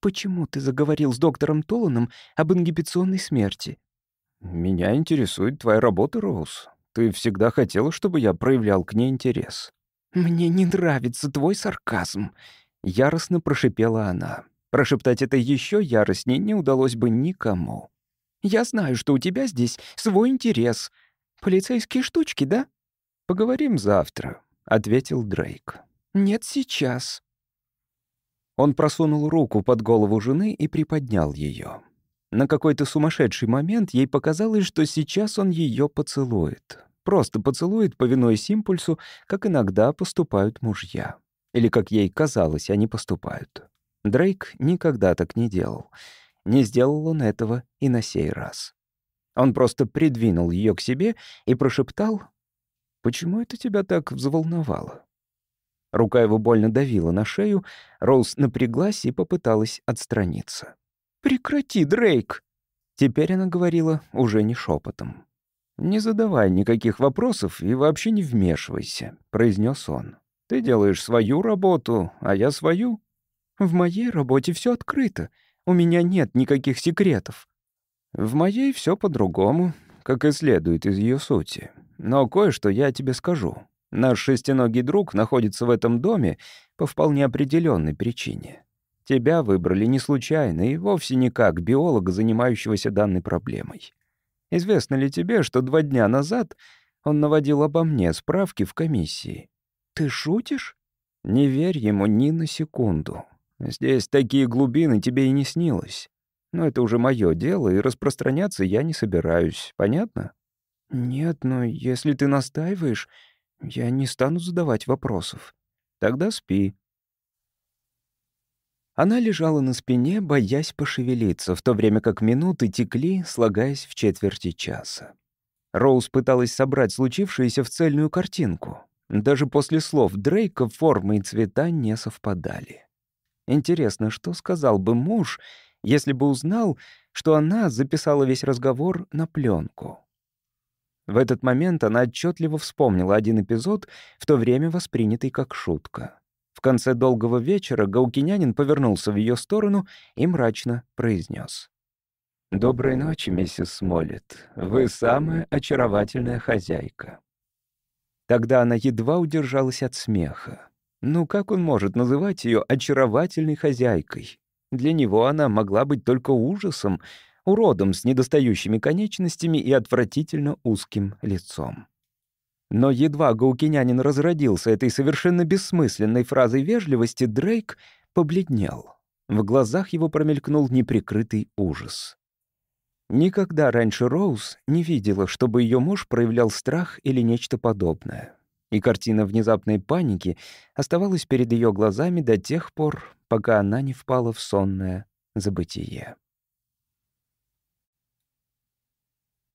«Почему ты заговорил с доктором Толаном об ингибиционной смерти?» «Меня интересует твоя работа, Роуз. Ты всегда хотела, чтобы я проявлял к ней интерес». «Мне не нравится твой сарказм», — яростно прошипела она. Прошептать это еще яростнее не удалось бы никому. «Я знаю, что у тебя здесь свой интерес. Полицейские штучки, да?» «Поговорим завтра», — ответил Дрейк. «Нет, сейчас», он просунул руку под голову жены и приподнял ее. На какой-то сумасшедший момент ей показалось, что сейчас он ее поцелует. Просто поцелует, повинуясь импульсу, как иногда поступают мужья. Или, как ей казалось, они поступают. Дрейк никогда так не делал. Не сделал он этого и на сей раз. Он просто придвинул ее к себе и прошептал, «Почему это тебя так взволновало?» Рука его больно давила на шею, Роуз напряглась и попыталась отстраниться. «Прекрати, Дрейк!» Теперь она говорила уже не шепотом. «Не задавай никаких вопросов и вообще не вмешивайся», — произнес он. «Ты делаешь свою работу, а я свою». «В моей работе все открыто. У меня нет никаких секретов». «В моей все по-другому, как и следует из ее сути. Но кое-что я тебе скажу. Наш шестиногий друг находится в этом доме по вполне определенной причине. Тебя выбрали не случайно и вовсе не как биолога, занимающегося данной проблемой. Известно ли тебе, что два дня назад он наводил обо мне справки в комиссии? Ты шутишь? Не верь ему ни на секунду. Здесь такие глубины тебе и не снилось. Но это уже мое дело, и распространяться я не собираюсь. Понятно? Нет, но если ты настаиваешь, я не стану задавать вопросов. Тогда спи. Она лежала на спине, боясь пошевелиться, в то время как минуты текли, слагаясь в четверти часа. Роуз пыталась собрать случившееся в цельную картинку. Даже после слов Дрейка формы и цвета не совпадали. Интересно, что сказал бы муж, если бы узнал, что она записала весь разговор на пленку? В этот момент она отчетливо вспомнила один эпизод, в то время воспринятый как шутка. В конце долгого вечера Гаукинянин повернулся в ее сторону и мрачно произнес. «Доброй ночи, миссис Смоллет. Вы самая очаровательная хозяйка». Тогда она едва удержалась от смеха. Ну как он может называть ее очаровательной хозяйкой? Для него она могла быть только ужасом, уродом с недостающими конечностями и отвратительно узким лицом. Но едва гаукинянин разродился этой совершенно бессмысленной фразой вежливости, Дрейк побледнел. В глазах его промелькнул неприкрытый ужас. Никогда раньше Роуз не видела, чтобы ее муж проявлял страх или нечто подобное. И картина внезапной паники оставалась перед ее глазами до тех пор, пока она не впала в сонное забытие.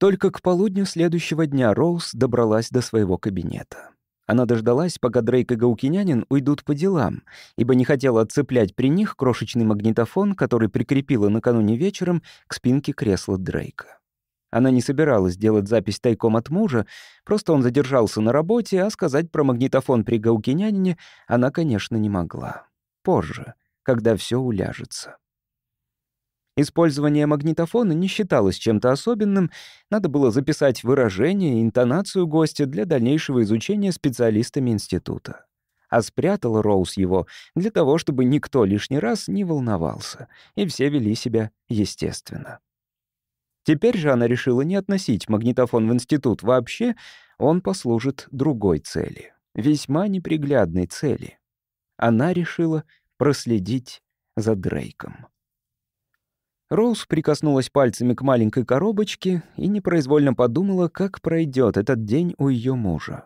Только к полудню следующего дня Роуз добралась до своего кабинета. Она дождалась, пока Дрейк и Гаукинянин уйдут по делам, ибо не хотела отцеплять при них крошечный магнитофон, который прикрепила накануне вечером к спинке кресла Дрейка. Она не собиралась делать запись тайком от мужа, просто он задержался на работе, а сказать про магнитофон при Гаукинянине она, конечно, не могла. Позже, когда все уляжется. Использование магнитофона не считалось чем-то особенным, надо было записать выражение и интонацию гостя для дальнейшего изучения специалистами института. А спрятала Роуз его для того, чтобы никто лишний раз не волновался, и все вели себя естественно. Теперь же она решила не относить магнитофон в институт вообще, он послужит другой цели, весьма неприглядной цели. Она решила проследить за Дрейком. Роуз прикоснулась пальцами к маленькой коробочке и непроизвольно подумала, как пройдет этот день у ее мужа.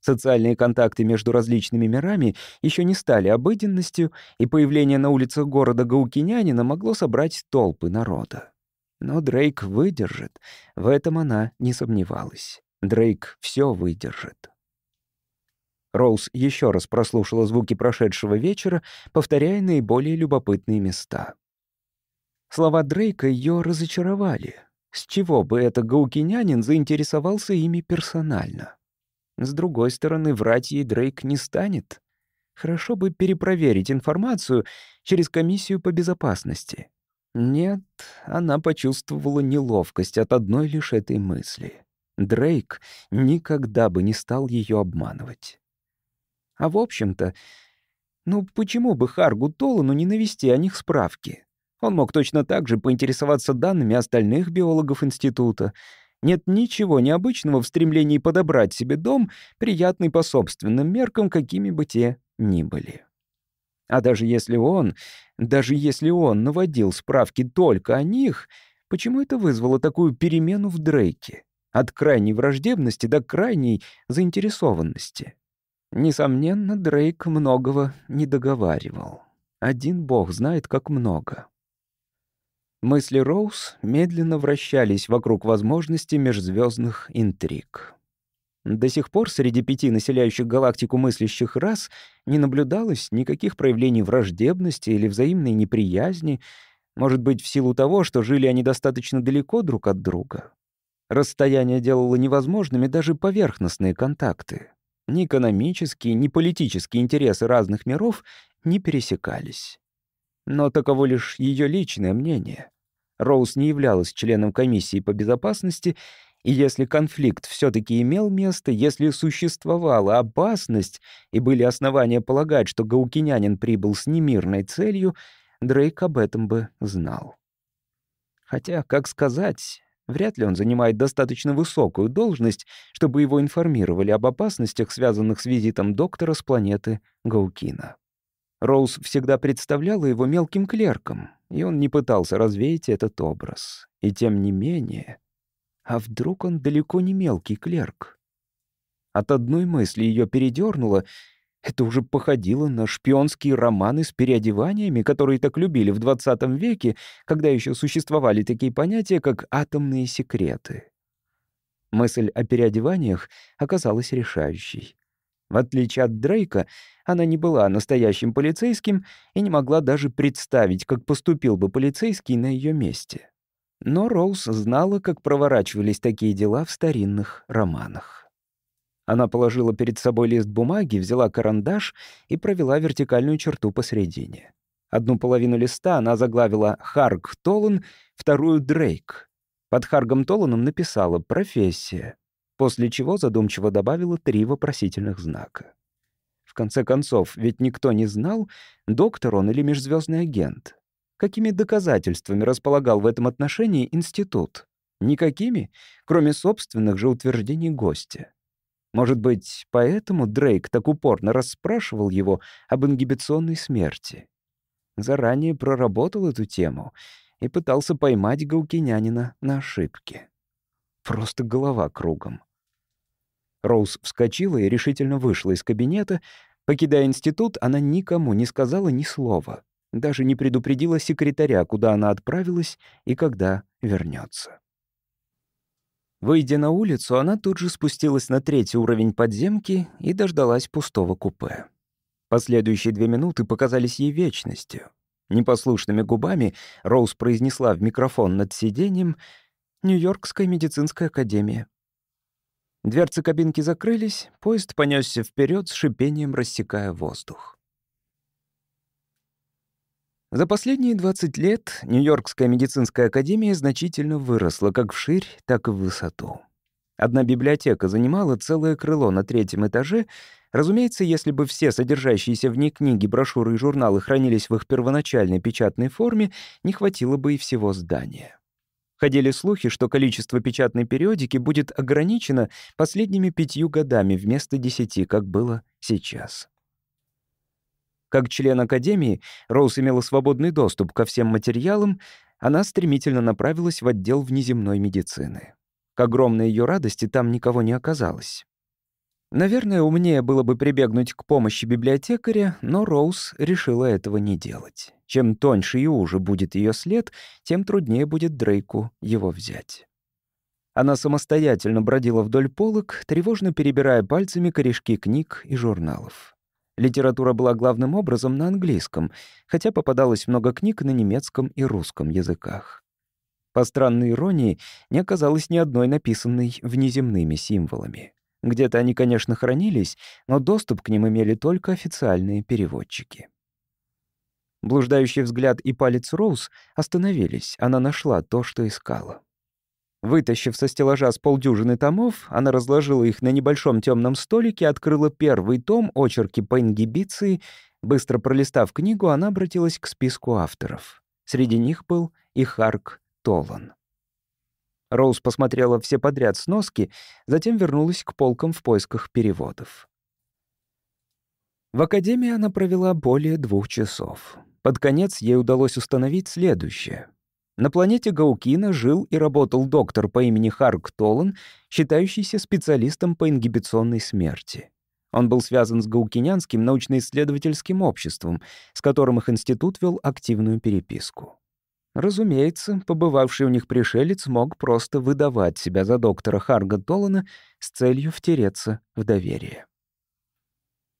Социальные контакты между различными мирами еще не стали обыденностью, и появление на улицах города Гаукинянина могло собрать толпы народа. Но Дрейк выдержит, в этом она не сомневалась. Дрейк все выдержит. Роуз еще раз прослушала звуки прошедшего вечера, повторяя наиболее любопытные места. Слова Дрейка ее разочаровали. С чего бы это гаукинянин заинтересовался ими персонально? С другой стороны, врать ей Дрейк не станет. Хорошо бы перепроверить информацию через комиссию по безопасности. Нет, она почувствовала неловкость от одной лишь этой мысли. Дрейк никогда бы не стал ее обманывать. А в общем-то, ну почему бы Харгу Толану не навести о них справки? Он мог точно так же поинтересоваться данными остальных биологов института. Нет ничего необычного в стремлении подобрать себе дом, приятный по собственным меркам, какими бы те ни были. А даже если он, даже если он наводил справки только о них, почему это вызвало такую перемену в Дрейке? От крайней враждебности до крайней заинтересованности. Несомненно, Дрейк многого не договаривал. Один бог знает, как много. Мысли Роуз медленно вращались вокруг возможности межзвездных интриг. До сих пор среди пяти населяющих галактику мыслящих рас не наблюдалось никаких проявлений враждебности или взаимной неприязни, может быть, в силу того, что жили они достаточно далеко друг от друга. Расстояние делало невозможными даже поверхностные контакты. Ни экономические, ни политические интересы разных миров не пересекались. Но таково лишь ее личное мнение. Роуз не являлась членом комиссии по безопасности, и если конфликт все-таки имел место, если существовала опасность и были основания полагать, что гаукинянин прибыл с немирной целью, Дрейк об этом бы знал. Хотя, как сказать, вряд ли он занимает достаточно высокую должность, чтобы его информировали об опасностях, связанных с визитом доктора с планеты Гаукина. Роуз всегда представляла его мелким клерком, и он не пытался развеять этот образ. И тем не менее... А вдруг он далеко не мелкий клерк? От одной мысли ее передернуло. Это уже походило на шпионские романы с переодеваниями, которые так любили в 20 веке, когда еще существовали такие понятия, как атомные секреты. Мысль о переодеваниях оказалась решающей. В отличие от Дрейка, она не была настоящим полицейским и не могла даже представить, как поступил бы полицейский на ее месте. Но Роуз знала, как проворачивались такие дела в старинных романах. Она положила перед собой лист бумаги, взяла карандаш и провела вертикальную черту посередине. Одну половину листа она заглавила «Харг Толан», вторую — «Дрейк». Под Харгом Толаном написала «Профессия», после чего задумчиво добавила три вопросительных знака. В конце концов, ведь никто не знал, доктор он или межзвездный агент. Какими доказательствами располагал в этом отношении институт? Никакими, кроме собственных же утверждений гостя. Может быть, поэтому Дрейк так упорно расспрашивал его об ингибиционной смерти. Заранее проработал эту тему и пытался поймать гаукинянина на ошибке. Просто голова кругом. Роуз вскочила и решительно вышла из кабинета. Покидая институт, она никому не сказала ни слова. Даже не предупредила секретаря, куда она отправилась и когда вернется. Выйдя на улицу, она тут же спустилась на третий уровень подземки и дождалась пустого купе. Последующие две минуты показались ей вечностью. Непослушными губами Роуз произнесла в микрофон над сиденьем «Нью-Йоркская медицинская академия». Дверцы кабинки закрылись, поезд понесся вперед с шипением рассекая воздух. За последние 20 лет Нью-Йоркская медицинская академия значительно выросла как вширь, так и в высоту. Одна библиотека занимала целое крыло на третьем этаже. Разумеется, если бы все содержащиеся в ней книги, брошюры и журналы хранились в их первоначальной печатной форме, не хватило бы и всего здания. Ходили слухи, что количество печатной периодики будет ограничено последними пятью годами вместо десяти, как было сейчас. Как член Академии, Роуз имела свободный доступ ко всем материалам, она стремительно направилась в отдел внеземной медицины. К огромной ее радости там никого не оказалось. Наверное, умнее было бы прибегнуть к помощи библиотекаря, но Роуз решила этого не делать. Чем тоньше и уже будет ее след, тем труднее будет Дрейку его взять. Она самостоятельно бродила вдоль полок, тревожно перебирая пальцами корешки книг и журналов. Литература была главным образом на английском, хотя попадалось много книг на немецком и русском языках. По странной иронии, не оказалось ни одной написанной внеземными символами. Где-то они, конечно, хранились, но доступ к ним имели только официальные переводчики. Блуждающий взгляд и палец Роуз остановились, она нашла то, что искала. Вытащив со стеллажа с полдюжины томов, она разложила их на небольшом темном столике, открыла первый том «Очерки по ингибиции». Быстро пролистав книгу, она обратилась к списку авторов. Среди них был и Харк Толан. Роуз посмотрела все подряд сноски, затем вернулась к полкам в поисках переводов. В академии она провела более двух часов. Под конец ей удалось установить следующее. На планете Гаукина жил и работал доктор по имени Харк Толан, считающийся специалистом по ингибиционной смерти. Он был связан с Гаукинянским научно-исследовательским обществом, с которым их институт вел активную переписку. Разумеется, побывавший у них пришелец мог просто выдавать себя за доктора Харга Толана с целью втереться в доверие.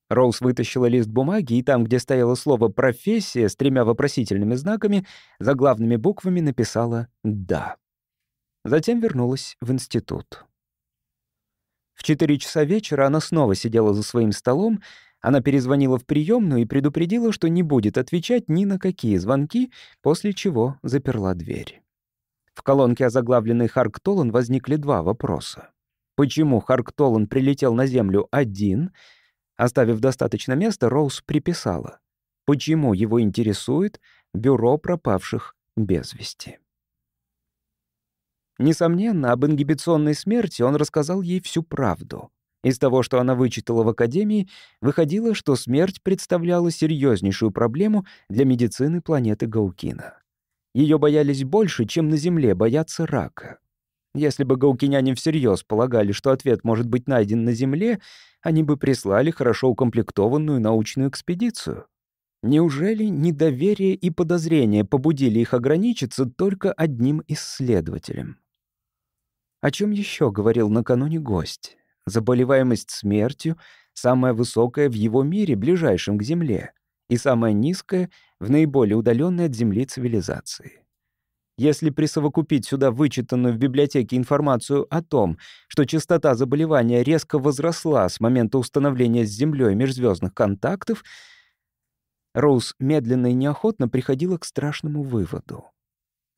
Роуз вытащила лист бумаги, и там, где стояло слово «профессия» с тремя вопросительными знаками, заглавными буквами написала «да». Затем вернулась в институт. В четыре часа вечера она снова сидела за своим столом, она перезвонила в приемную и предупредила, что не будет отвечать ни на какие звонки, после чего заперла дверь. В колонке, озаглавленной Харк Толан, возникли два вопроса. Почему Харк Толан прилетел на Землю один — Оставив достаточно места, Роуз приписала. Почему его интересует бюро пропавших без вести? Несомненно, об ингибиционной смерти он рассказал ей всю правду. Из того, что она вычитала в академии, выходило, что смерть представляла серьезнейшую проблему для медицины планеты Гаукина. Ее боялись больше, чем на Земле боятся рака. Если бы гаукиняне всерьез полагали, что ответ может быть найден на Земле, они бы прислали хорошо укомплектованную научную экспедицию. Неужели недоверие и подозрение побудили их ограничиться только одним исследователем? О чем еще говорил накануне гость? Заболеваемость смертью самая высокая в его мире, ближайшем к Земле, и самая низкая в наиболее удаленной от Земли цивилизации. Если присовокупить сюда вычитанную в библиотеке информацию о том, что частота заболевания резко возросла с момента установления с Землей межзвездных контактов, Роуз медленно и неохотно приходила к страшному выводу.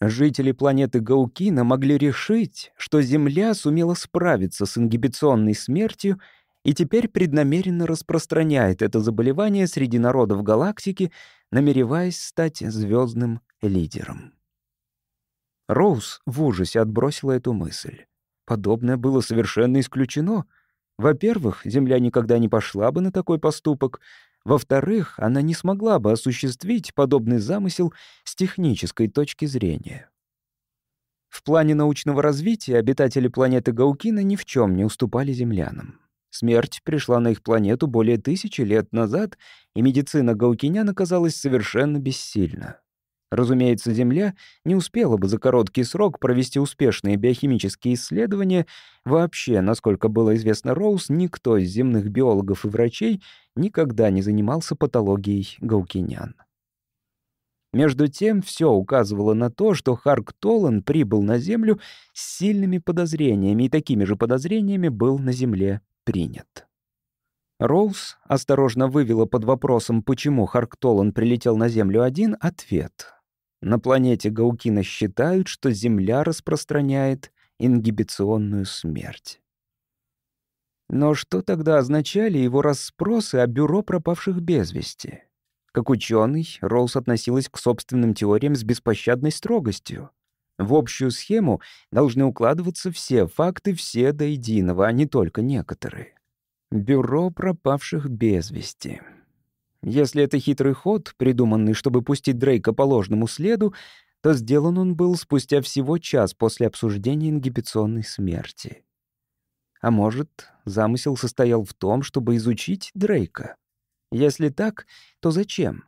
Жители планеты Гаукина могли решить, что Земля сумела справиться с ингибиционной смертью и теперь преднамеренно распространяет это заболевание среди народов галактики, намереваясь стать звездным лидером. Роуз в ужасе отбросила эту мысль. Подобное было совершенно исключено. Во-первых, Земля никогда не пошла бы на такой поступок. Во-вторых, она не смогла бы осуществить подобный замысел с технической точки зрения. В плане научного развития обитатели планеты Гаукина ни в чем не уступали землянам. Смерть пришла на их планету более тысячи лет назад, и медицина гаукинян оказалась совершенно бессильна. Разумеется, Земля не успела бы за короткий срок провести успешные биохимические исследования. Вообще, насколько было известно Роуз, никто из земных биологов и врачей никогда не занимался патологией гаукинян. Между тем, все указывало на то, что Харк Толан прибыл на Землю с сильными подозрениями, и такими же подозрениями был на Земле принят. Роуз осторожно вывела под вопросом, почему Харктолан прилетел на Землю один, ответ. На планете Гаукина считают, что Земля распространяет ингибиционную смерть. Но что тогда означали его расспросы о бюро пропавших без вести? Как ученый, Роуз относилась к собственным теориям с беспощадной строгостью. В общую схему должны укладываться все факты, все до единого, а не только некоторые. Бюро пропавших без вести. Если это хитрый ход, придуманный, чтобы пустить Дрейка по ложному следу, то сделан он был спустя всего час после обсуждения ингибиционной смерти. А может, замысел состоял в том, чтобы изучить Дрейка? Если так, то зачем?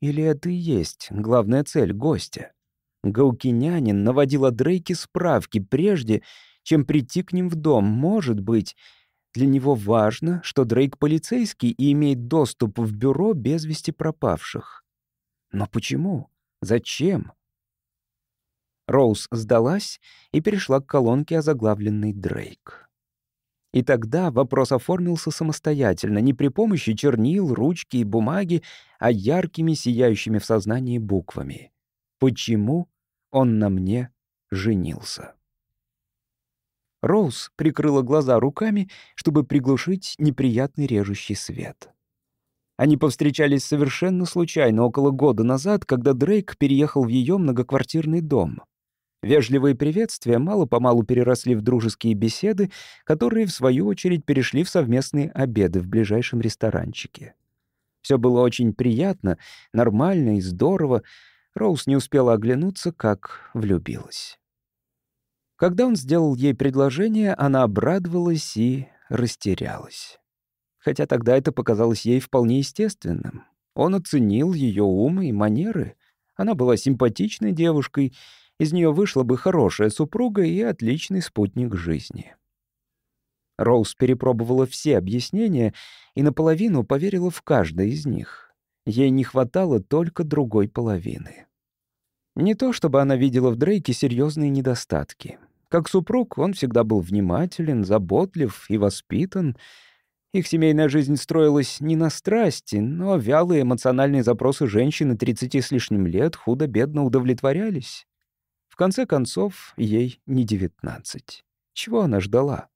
Или это и есть главная цель гостя? Гаукинянин наводил о Дрейке справки прежде, чем прийти к ним в дом, может быть, для него важно, что Дрейк полицейский и имеет доступ в бюро без вести пропавших. Но почему? Зачем? Роуз сдалась и перешла к колонке, озаглавленной «Дрейк». И тогда вопрос оформился самостоятельно, не при помощи чернил, ручки и бумаги, а яркими, сияющими в сознании буквами. Почему он на мне женился? Роуз прикрыла глаза руками, чтобы приглушить неприятный режущий свет. Они повстречались совершенно случайно около года назад, когда Дрейк переехал в ее многоквартирный дом. Вежливые приветствия мало-помалу переросли в дружеские беседы, которые, в свою очередь, перешли в совместные обеды в ближайшем ресторанчике. Все было очень приятно, нормально и здорово. Роуз не успела оглянуться, как влюбилась. Когда он сделал ей предложение, она обрадовалась и растерялась. Хотя тогда это показалось ей вполне естественным. Он оценил ее ум и манеры. Она была симпатичной девушкой, из нее вышла бы хорошая супруга и отличный спутник жизни. Роуз перепробовала все объяснения и наполовину поверила в каждое из них. Ей не хватало только другой половины. Не то чтобы она видела в Дрейке серьезные недостатки. Как супруг он всегда был внимателен, заботлив и воспитан. Их семейная жизнь строилась не на страсти, но вялые эмоциональные запросы женщины 30 с лишним лет худо-бедно удовлетворялись. В конце концов, ей не 19. Чего она ждала?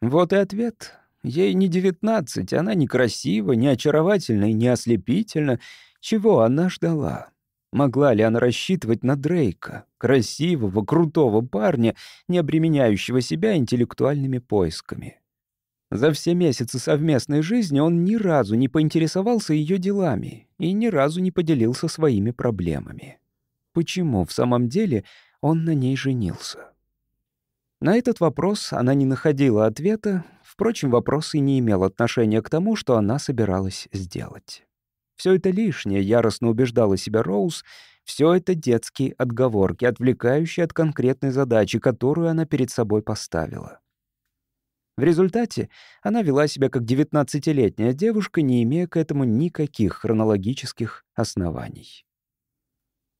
Вот и ответ. Ей не 19, она не красива, не очаровательна и не ослепительна. Чего она ждала? Могла ли она рассчитывать на Дрейка, красивого, крутого парня, не обременяющего себя интеллектуальными поисками? За все месяцы совместной жизни он ни разу не поинтересовался ее делами и ни разу не поделился своими проблемами. Почему в самом деле он на ней женился? На этот вопрос она не находила ответа, впрочем, вопрос и не имел отношения к тому, что она собиралась сделать. Все это лишнее, яростно убеждала себя Роуз. Все это детские отговорки, отвлекающие от конкретной задачи, которую она перед собой поставила. В результате она вела себя как девятнадцатилетняя девушка, не имея к этому никаких хронологических оснований.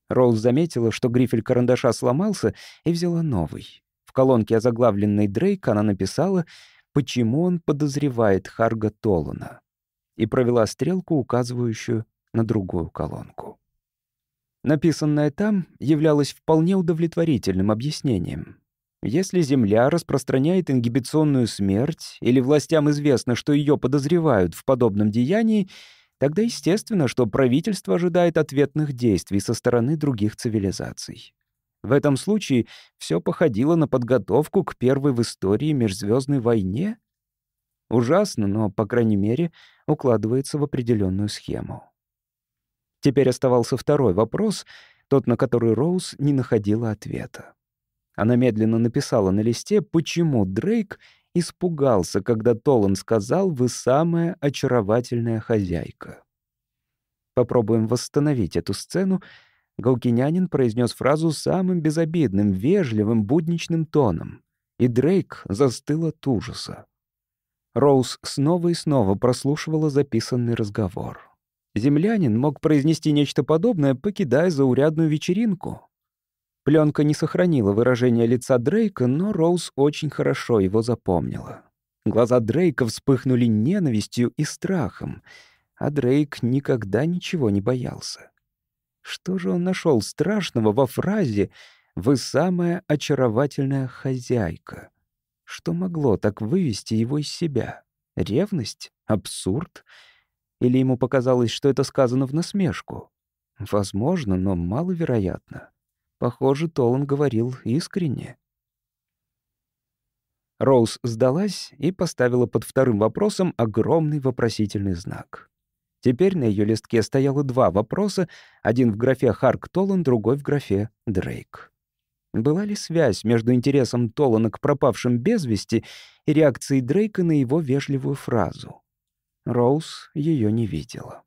Роуз заметила, что грифель карандаша сломался, и взяла новый. В колонке, озаглавленной Дрейк, она написала «Почему он подозревает Харга Толана?» И провела стрелку, указывающую на другую колонку. Написанное там являлось вполне удовлетворительным объяснением. Если Земля распространяет ингибиционную смерть или властям известно, что ее подозревают в подобном деянии, тогда естественно, что правительство ожидает ответных действий со стороны других цивилизаций. В этом случае все походило на подготовку к первой в истории межзвездной войне — Ужасно, но, по крайней мере, укладывается в определенную схему. Теперь оставался второй вопрос, тот, на который Роуз не находила ответа. Она медленно написала на листе, почему Дрейк испугался, когда Толан сказал «Вы самая очаровательная хозяйка». Попробуем восстановить эту сцену. Галкинянин произнес фразу самым безобидным, вежливым, будничным тоном, и Дрейк застыл от ужаса. Роуз снова и снова прослушивала записанный разговор. Землянин мог произнести нечто подобное, покидая заурядную вечеринку. Пленка не сохранила выражение лица Дрейка, но Роуз очень хорошо его запомнила. Глаза Дрейка вспыхнули ненавистью и страхом, а Дрейк никогда ничего не боялся. Что же он нашел страшного во фразе «Вы самая очаровательная хозяйка»? Что могло так вывести его из себя? Ревность? Абсурд? Или ему показалось, что это сказано в насмешку? Возможно, но маловероятно. Похоже, Толан говорил искренне. Роуз сдалась и поставила под вторым вопросом огромный вопросительный знак. Теперь на ее листке стояло два вопроса, один в графе «Харк Толан», другой в графе «Дрейк». Была ли связь между интересом Толана к пропавшим без вести и реакцией Дрейка на его вежливую фразу? Роуз ее не видела.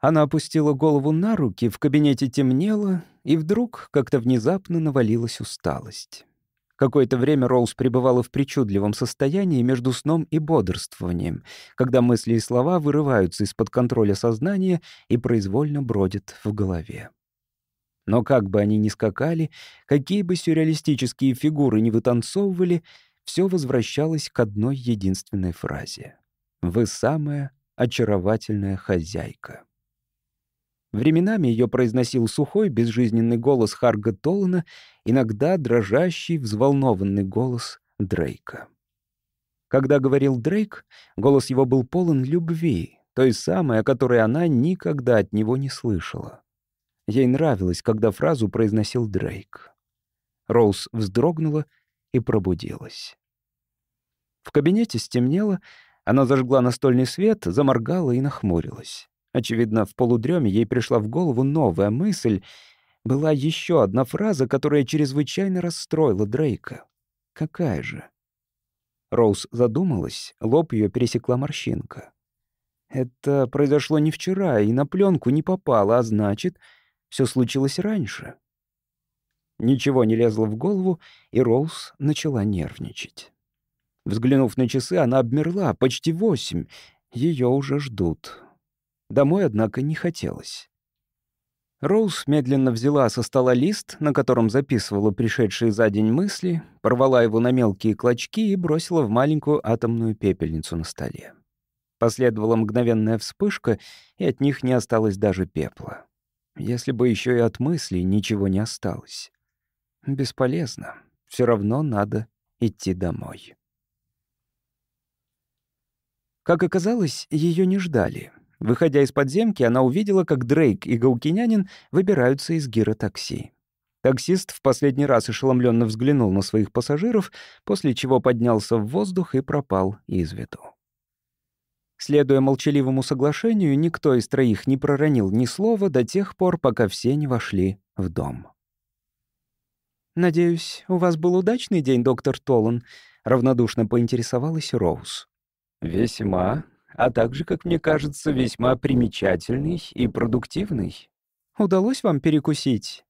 Она опустила голову на руки, в кабинете темнело, и вдруг как-то внезапно навалилась усталость. Какое-то время Роуз пребывала в причудливом состоянии между сном и бодрствованием, когда мысли и слова вырываются из-под контроля сознания и произвольно бродят в голове. Но как бы они ни скакали, какие бы сюрреалистические фигуры ни вытанцовывали, все возвращалось к одной единственной фразе. «Вы самая очаровательная хозяйка». Временами ее произносил сухой, безжизненный голос Харга Толана, иногда дрожащий, взволнованный голос Дрейка. Когда говорил Дрейк, голос его был полон любви, той самой, о которой она никогда от него не слышала. Ей нравилось, когда фразу произносил Дрейк. Роуз вздрогнула и пробудилась. В кабинете стемнело, она зажгла настольный свет, заморгала и нахмурилась. Очевидно, в полудреме ей пришла в голову новая мысль. Была еще одна фраза, которая чрезвычайно расстроила Дрейка. Какая же? Роуз задумалась, лоб ее пересекла морщинка. Это произошло не вчера и на пленку не попало, а значит, все случилось раньше. Ничего не лезло в голову, и Роуз начала нервничать. Взглянув на часы, она обмерла, почти восемь. Ее уже ждут. Домой, однако, не хотелось. Роуз медленно взяла со стола лист, на котором записывала пришедшие за день мысли, порвала его на мелкие клочки и бросила в маленькую атомную пепельницу на столе. Последовала мгновенная вспышка, и от них не осталось даже пепла. Если бы еще и от мыслей ничего не осталось. Бесполезно. Все равно надо идти домой. Как оказалось, ее не ждали — Выходя из подземки, она увидела, как Дрейк и Гаукинянин выбираются из гиротакси. Таксист в последний раз ошеломленно взглянул на своих пассажиров, после чего поднялся в воздух и пропал из виду. Следуя молчаливому соглашению, никто из троих не проронил ни слова до тех пор, пока все не вошли в дом. «Надеюсь, у вас был удачный день, доктор Толан?» — равнодушно поинтересовалась Роуз. «Весьма», а также, как мне кажется, весьма примечательный и продуктивный. Удалось вам перекусить?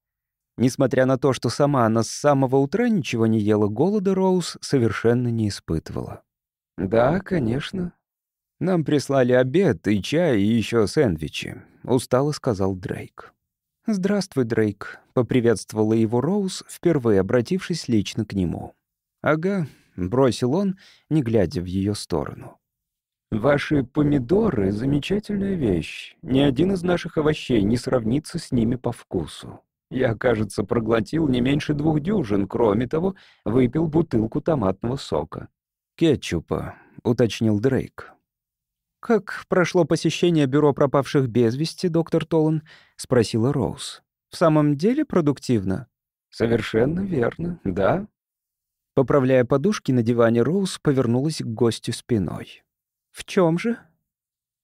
Несмотря на то, что сама она с самого утра ничего не ела, голода Роуз совершенно не испытывала. «Да, конечно. Нам прислали обед и чай, и еще сэндвичи», — устало сказал Дрейк. «Здравствуй, Дрейк», — поприветствовала его Роуз, впервые обратившись лично к нему. «Ага», — бросил он, не глядя в ее сторону. Ваши помидоры — замечательная вещь. Ни один из наших овощей не сравнится с ними по вкусу. Я, кажется, проглотил не меньше двух дюжин, кроме того, выпил бутылку томатного сока. «Кетчупа», — уточнил Дрейк. «Как прошло посещение бюро пропавших без вести, доктор Толан?» — спросила Роуз. «В самом деле продуктивно?» «Совершенно верно, да». Поправляя подушки на диване, Роуз повернулась к гостю спиной. «В чем же?»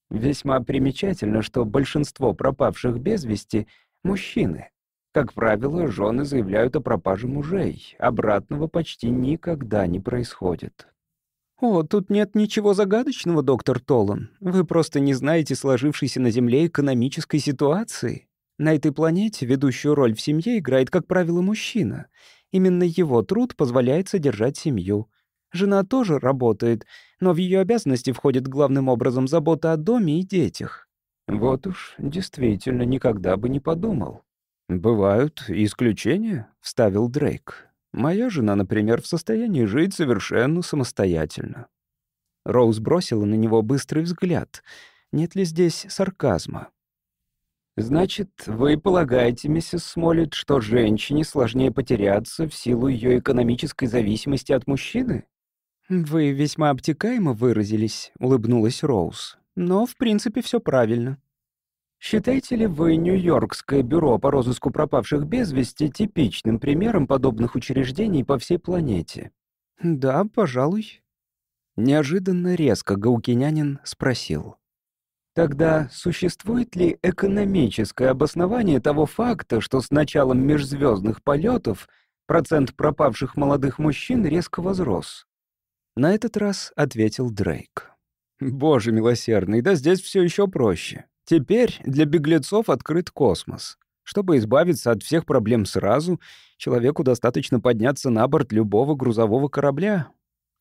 Весьма примечательно, что большинство пропавших без вести — мужчины. Как правило, жены заявляют о пропаже мужей. Обратного почти никогда не происходит. «О, тут нет ничего загадочного, доктор Толан. Вы просто не знаете сложившейся на Земле экономической ситуации. На этой планете ведущую роль в семье играет, как правило, мужчина. Именно его труд позволяет содержать семью. Жена тоже работает, но в ее обязанности входит главным образом забота о доме и детях. Вот уж, действительно, никогда бы не подумал. «Бывают исключения», — вставил Дрейк. Моя жена, например, в состоянии жить совершенно самостоятельно». Роуз бросила на него быстрый взгляд. Нет ли здесь сарказма? «Значит, вы полагаете, миссис Смоллет, что женщине сложнее потеряться в силу ее экономической зависимости от мужчины?» «Вы весьма обтекаемо выразились», — улыбнулась Роуз. «Но, в принципе, все правильно». Считаете ли вы Нью-Йоркское бюро по розыску пропавших без вести типичным примером подобных учреждений по всей планете? Да, пожалуй. Неожиданно резко Гаукинянин спросил. Тогда существует ли экономическое обоснование того факта, что с началом межзвездных полетов процент пропавших молодых мужчин резко возрос? На этот раз ответил Дрейк. Боже милосердный, да здесь все еще проще. Теперь для беглецов открыт космос. Чтобы избавиться от всех проблем сразу, человеку достаточно подняться на борт любого грузового корабля,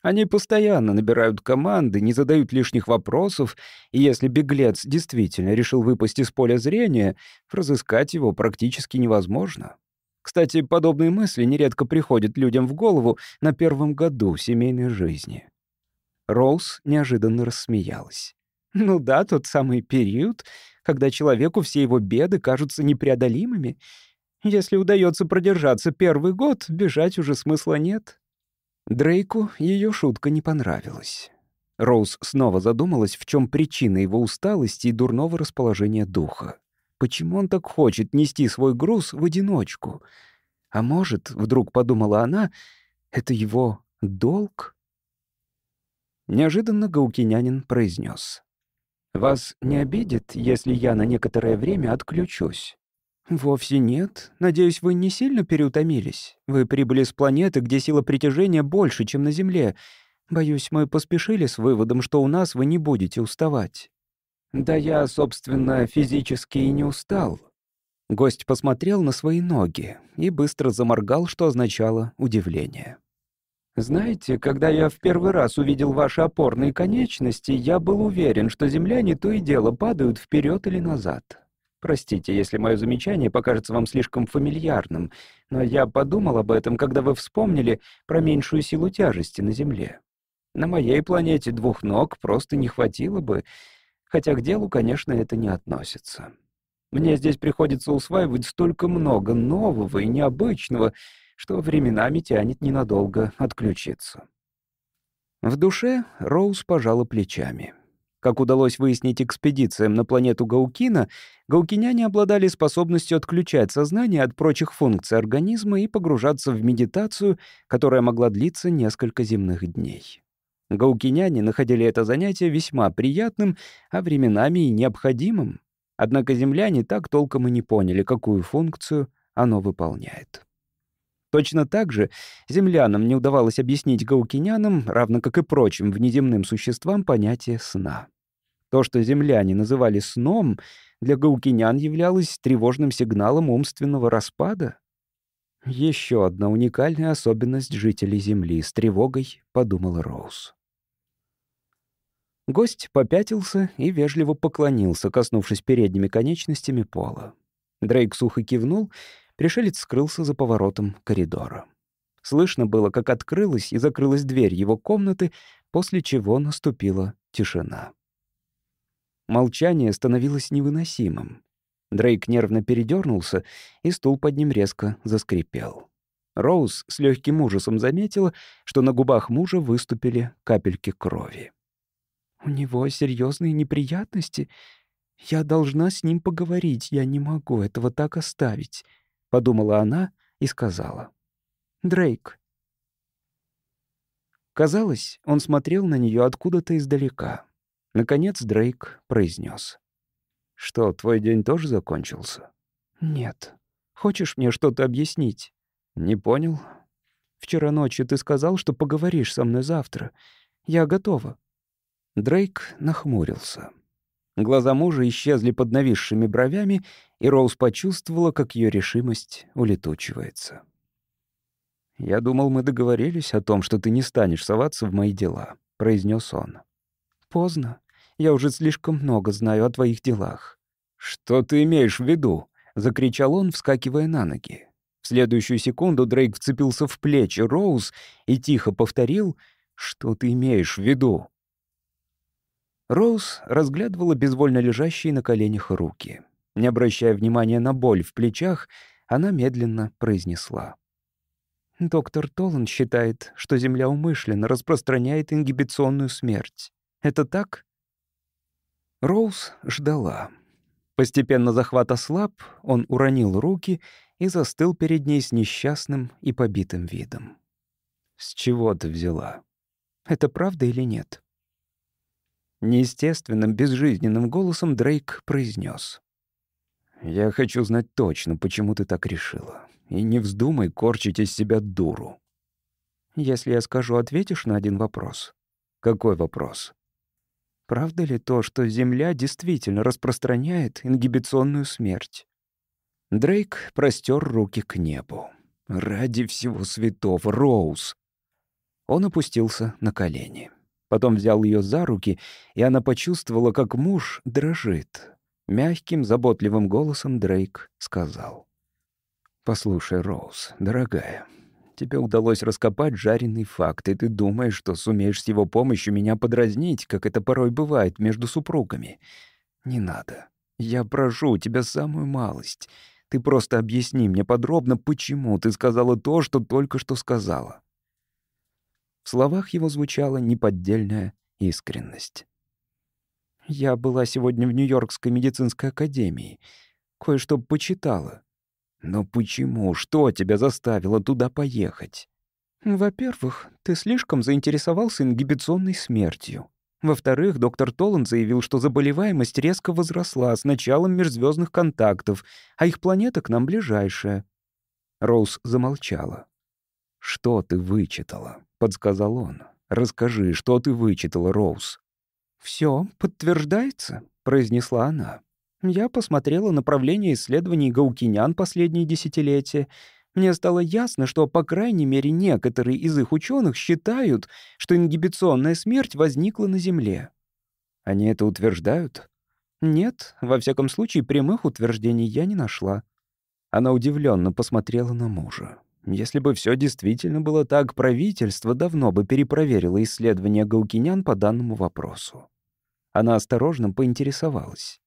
они постоянно набирают команды, не задают лишних вопросов, и если беглец действительно решил выпасть из поля зрения, разыскать его практически невозможно. Кстати, подобные мысли нередко приходят людям в голову на первом году семейной жизни. Роуз неожиданно рассмеялась. «Ну да, тот самый период, когда человеку все его беды кажутся непреодолимыми. Если удается продержаться первый год, бежать уже смысла нет. Дрейку ее шутка не понравилась. Роуз снова задумалась, в чем причина его усталости и дурного расположения духа. Почему он так хочет нести свой груз в одиночку? А может, вдруг подумала она, это его долг? Неожиданно Гаукинянин произнес: «Вас не обидит, если я на некоторое время отключусь?» «Вовсе нет. Надеюсь, вы не сильно переутомились. Вы прибыли с планеты, где сила притяжения больше, чем на Земле. Боюсь, мы поспешили с выводом, что у нас вы не будете уставать». «Да я, собственно, физически и не устал». Гость посмотрел на свои ноги и быстро заморгал, что означало удивление. «Знаете, когда я в первый раз увидел ваши опорные конечности, я был уверен, что земляне то и дело падают вперед или назад. Простите, если мое замечание покажется вам слишком фамильярным, но я подумал об этом, когда вы вспомнили про меньшую силу тяжести на Земле. На моей планете двух ног просто не хватило бы, хотя к делу, конечно, это не относится. Мне здесь приходится усваивать столько много нового и необычного, что временами тянет ненадолго отключиться. В душе Роуз пожала плечами. Как удалось выяснить экспедициям на планету Гаукина, гаукиняне обладали способностью отключать сознание от прочих функций организма и погружаться в медитацию, которая могла длиться несколько земных дней. Гаукиняне находили это занятие весьма приятным, а временами и необходимым. Однако земляне так толком и не поняли, какую функцию оно выполняет. Точно так же землянам не удавалось объяснить гаукинянам, равно как и прочим внеземным существам, понятие сна. То, что земляне называли сном, для гаукинян являлось тревожным сигналом умственного распада. Еще одна уникальная особенность жителей Земли с тревогой, подумала Роуз. Гость попятился и вежливо поклонился, коснувшись передними конечностями пола. Дрейк сухо кивнул Пришелец скрылся за поворотом коридора. Слышно было, как открылась и закрылась дверь его комнаты, после чего наступила тишина. Молчание становилось невыносимым. Дрейк нервно передернулся, и стул под ним резко заскрипел. Роуз с легким ужасом заметила, что на губах мужа выступили капельки крови. «У него серьезные неприятности. Я должна с ним поговорить. Я не могу этого так оставить», — подумала она и сказала. «Дрейк». Казалось, он смотрел на нее откуда-то издалека. Наконец Дрейк произнес: «Что, твой день тоже закончился?» «Нет. Хочешь мне что-то объяснить?» «Не понял». «Вчера ночью ты сказал, что поговоришь со мной завтра. Я готова». Дрейк нахмурился. Глаза мужа исчезли под нависшими бровями, и Роуз почувствовала, как ее решимость улетучивается. «Я думал, мы договорились о том, что ты не станешь соваться в мои дела», — произнес он. «Поздно. Я уже слишком много знаю о твоих делах». «Что ты имеешь в виду?» — закричал он, вскакивая на ноги. В следующую секунду Дрейк вцепился в плечи Роуз и тихо повторил «Что ты имеешь в виду?» Роуз разглядывала безвольно лежащие на коленях руки. Не обращая внимания на боль в плечах, она медленно произнесла. «Доктор Толлан считает, что Земля умышленно распространяет ингибиционную смерть. Это так?» Роуз ждала. Постепенно захват ослаб, он уронил руки и застыл перед ней с несчастным и побитым видом. «С чего ты взяла? Это правда или нет?» Неестественным, безжизненным голосом Дрейк произнес: «Я хочу знать точно, почему ты так решила. И не вздумай корчить из себя дуру». «Если я скажу, ответишь на один вопрос?» «Какой вопрос?» «Правда ли то, что Земля действительно распространяет ингибиционную смерть?» Дрейк простер руки к небу. «Ради всего святого, Роуз!» Он опустился на колени. Потом взял ее за руки, и она почувствовала, как муж дрожит. Мягким, заботливым голосом Дрейк сказал. «Послушай, Роуз, дорогая, тебе удалось раскопать жареный факт, и ты думаешь, что сумеешь с его помощью меня подразнить, как это порой бывает между супругами. Не надо. Я прошу тебя самую малость. Ты просто объясни мне подробно, почему ты сказала то, что только что сказала. В словах его звучала неподдельная искренность. «Я была сегодня в Нью-Йоркской медицинской академии. Кое-что почитала. Но почему? Что тебя заставило туда поехать?» «Во-первых, ты слишком заинтересовался ингибиционной смертью. Во-вторых, доктор Толланд заявил, что заболеваемость резко возросла с началом межзвездных контактов, а их планета к нам ближайшая». Роуз замолчала. «Что ты вычитала?» Подсказал он. «Расскажи, что ты вычитала, Роуз?» «Всё подтверждается», — произнесла она. «Я посмотрела направление исследований гаукинян последние десятилетия. Мне стало ясно, что, по крайней мере, некоторые из их ученых считают, что ингибиционная смерть возникла на Земле». «Они это утверждают?» «Нет, во всяком случае, прямых утверждений я не нашла». Она удивленно посмотрела на мужа. Если бы все действительно было так, правительство давно бы перепроверило исследования гаукинян по данному вопросу. Она осторожно поинтересовалась.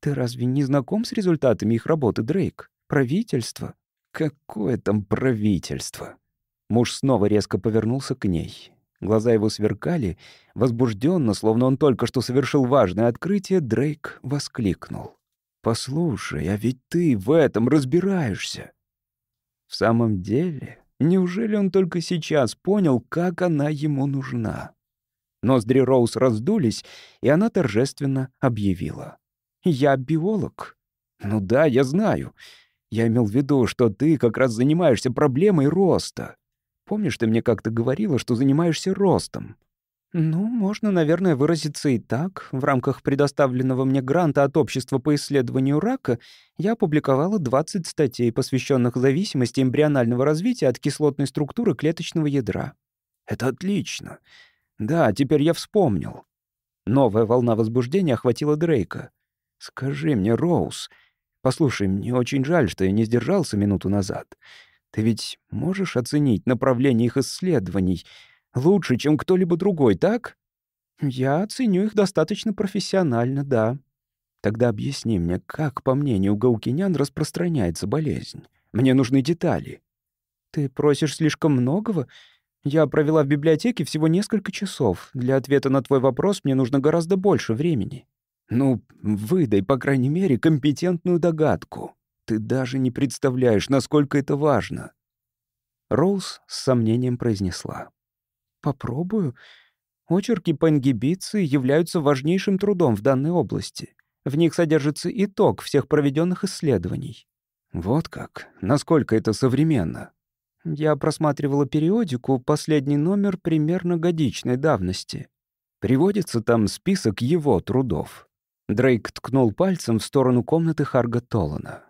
«Ты разве не знаком с результатами их работы, Дрейк? Правительство?» «Какое там правительство?» Муж снова резко повернулся к ней. Глаза его сверкали. Возбужденно, словно он только что совершил важное открытие, Дрейк воскликнул. «Послушай, а ведь ты в этом разбираешься. В самом деле, неужели он только сейчас понял, как она ему нужна? Ноздри Роуз раздулись, и она торжественно объявила. «Я биолог». «Ну да, я знаю. Я имел в виду, что ты как раз занимаешься проблемой роста. Помнишь, ты мне как-то говорила, что занимаешься ростом? Ну, можно, наверное, выразиться и так. В рамках предоставленного мне гранта от Общества по исследованию рака я опубликовала 20 статей, посвященных зависимости эмбрионального развития от кислотной структуры клеточного ядра. Это отлично. Да, теперь я вспомнил. Новая волна возбуждения охватила Дрейка. «Скажи мне, Роуз, послушай, мне очень жаль, что я не сдержался минуту назад. Ты ведь можешь оценить направление их исследований?» Лучше, чем кто-либо другой, так? Я оценю их достаточно профессионально, да. Тогда объясни мне, как, по мнению гаукинян, распространяется болезнь. Мне нужны детали. Ты просишь слишком многого? Я провела в библиотеке всего несколько часов. Для ответа на твой вопрос мне нужно гораздо больше времени. Ну, выдай, по крайней мере, компетентную догадку. Ты даже не представляешь, насколько это важно. Роуз с сомнением произнесла. Попробую. Очерки по ингибиции являются важнейшим трудом в данной области. В них содержится итог всех проведенных исследований. Вот как. Насколько это современно? Я просматривала периодику, последний номер примерно годичной давности. Приводится там список его трудов. Дрейк ткнул пальцем в сторону комнаты Харга Толлана.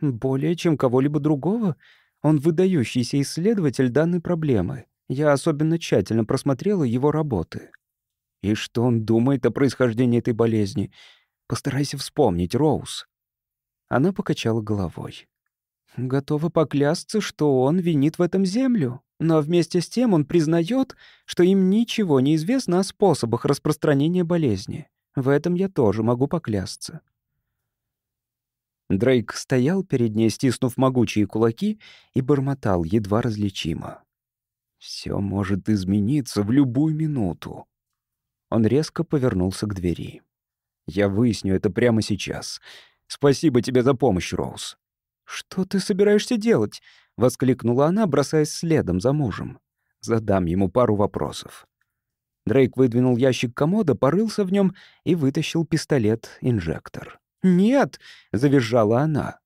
Более чем кого-либо другого, он выдающийся исследователь данной проблемы. Я особенно тщательно просмотрела его работы. И что он думает о происхождении этой болезни? Постарайся вспомнить, Роуз. Она покачала головой. Готова поклясться, что он винит в этом землю, но вместе с тем он признает, что им ничего не известно о способах распространения болезни. В этом я тоже могу поклясться. Дрейк стоял перед ней, стиснув могучие кулаки, и бормотал едва различимо. «Все может измениться в любую минуту». Он резко повернулся к двери. «Я выясню это прямо сейчас. Спасибо тебе за помощь, Роуз». «Что ты собираешься делать?» — воскликнула она, бросаясь следом за мужем. «Задам ему пару вопросов». Дрейк выдвинул ящик комода, порылся в нем и вытащил пистолет-инжектор. «Нет!» — завизжала она.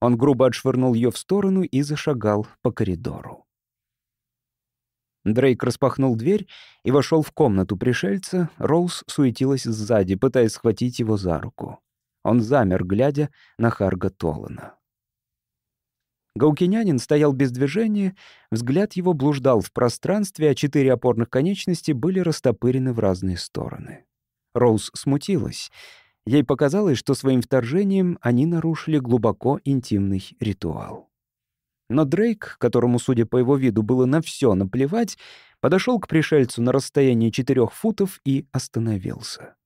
Он грубо отшвырнул ее в сторону и зашагал по коридору. Дрейк распахнул дверь и вошел в комнату пришельца. Роуз суетилась сзади, пытаясь схватить его за руку. Он замер, глядя на Харга Толана. Гаукинянин стоял без движения, взгляд его блуждал в пространстве, а четыре опорных конечности были растопырены в разные стороны. Роуз смутилась. Ей показалось, что своим вторжением они нарушили глубоко интимный ритуал. Но Дрейк, которому, судя по его виду, было на все наплевать, подошел к пришельцу на расстоянии четырех футов и остановился.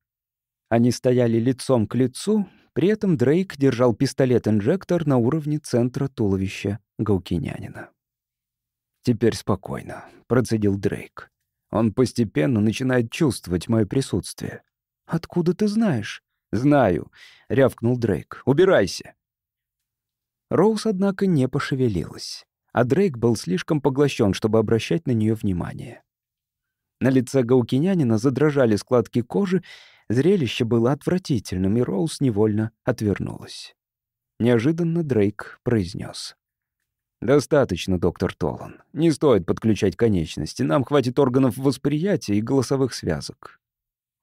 Они стояли лицом к лицу, при этом Дрейк держал пистолет-инжектор на уровне центра туловища гаукинянина. «Теперь спокойно», — процедил Дрейк. «Он постепенно начинает чувствовать мое присутствие». «Откуда ты знаешь?» «Знаю», — рявкнул Дрейк. «Убирайся». Роуз, однако, не пошевелилась, а Дрейк был слишком поглощен, чтобы обращать на нее внимание. На лице гаукинянина задрожали складки кожи, Зрелище было отвратительным, и Роуз невольно отвернулась. Неожиданно Дрейк произнес: «Достаточно, доктор Толан. Не стоит подключать конечности. Нам хватит органов восприятия и голосовых связок».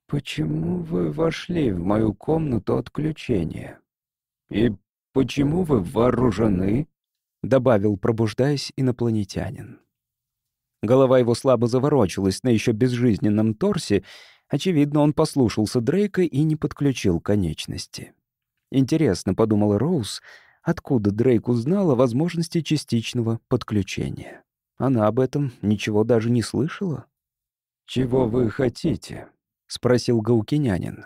«Почему вы вошли в мою комнату отключения? И почему вы вооружены?» — добавил, пробуждаясь, инопланетянин. Голова его слабо заворочилась на еще безжизненном торсе, Очевидно, он послушался Дрейка и не подключил конечности. Интересно, подумала Роуз, откуда Дрейк узнал о возможности частичного подключения. Она об этом ничего даже не слышала. «Чего вы хотите?» — спросил гаукинянин.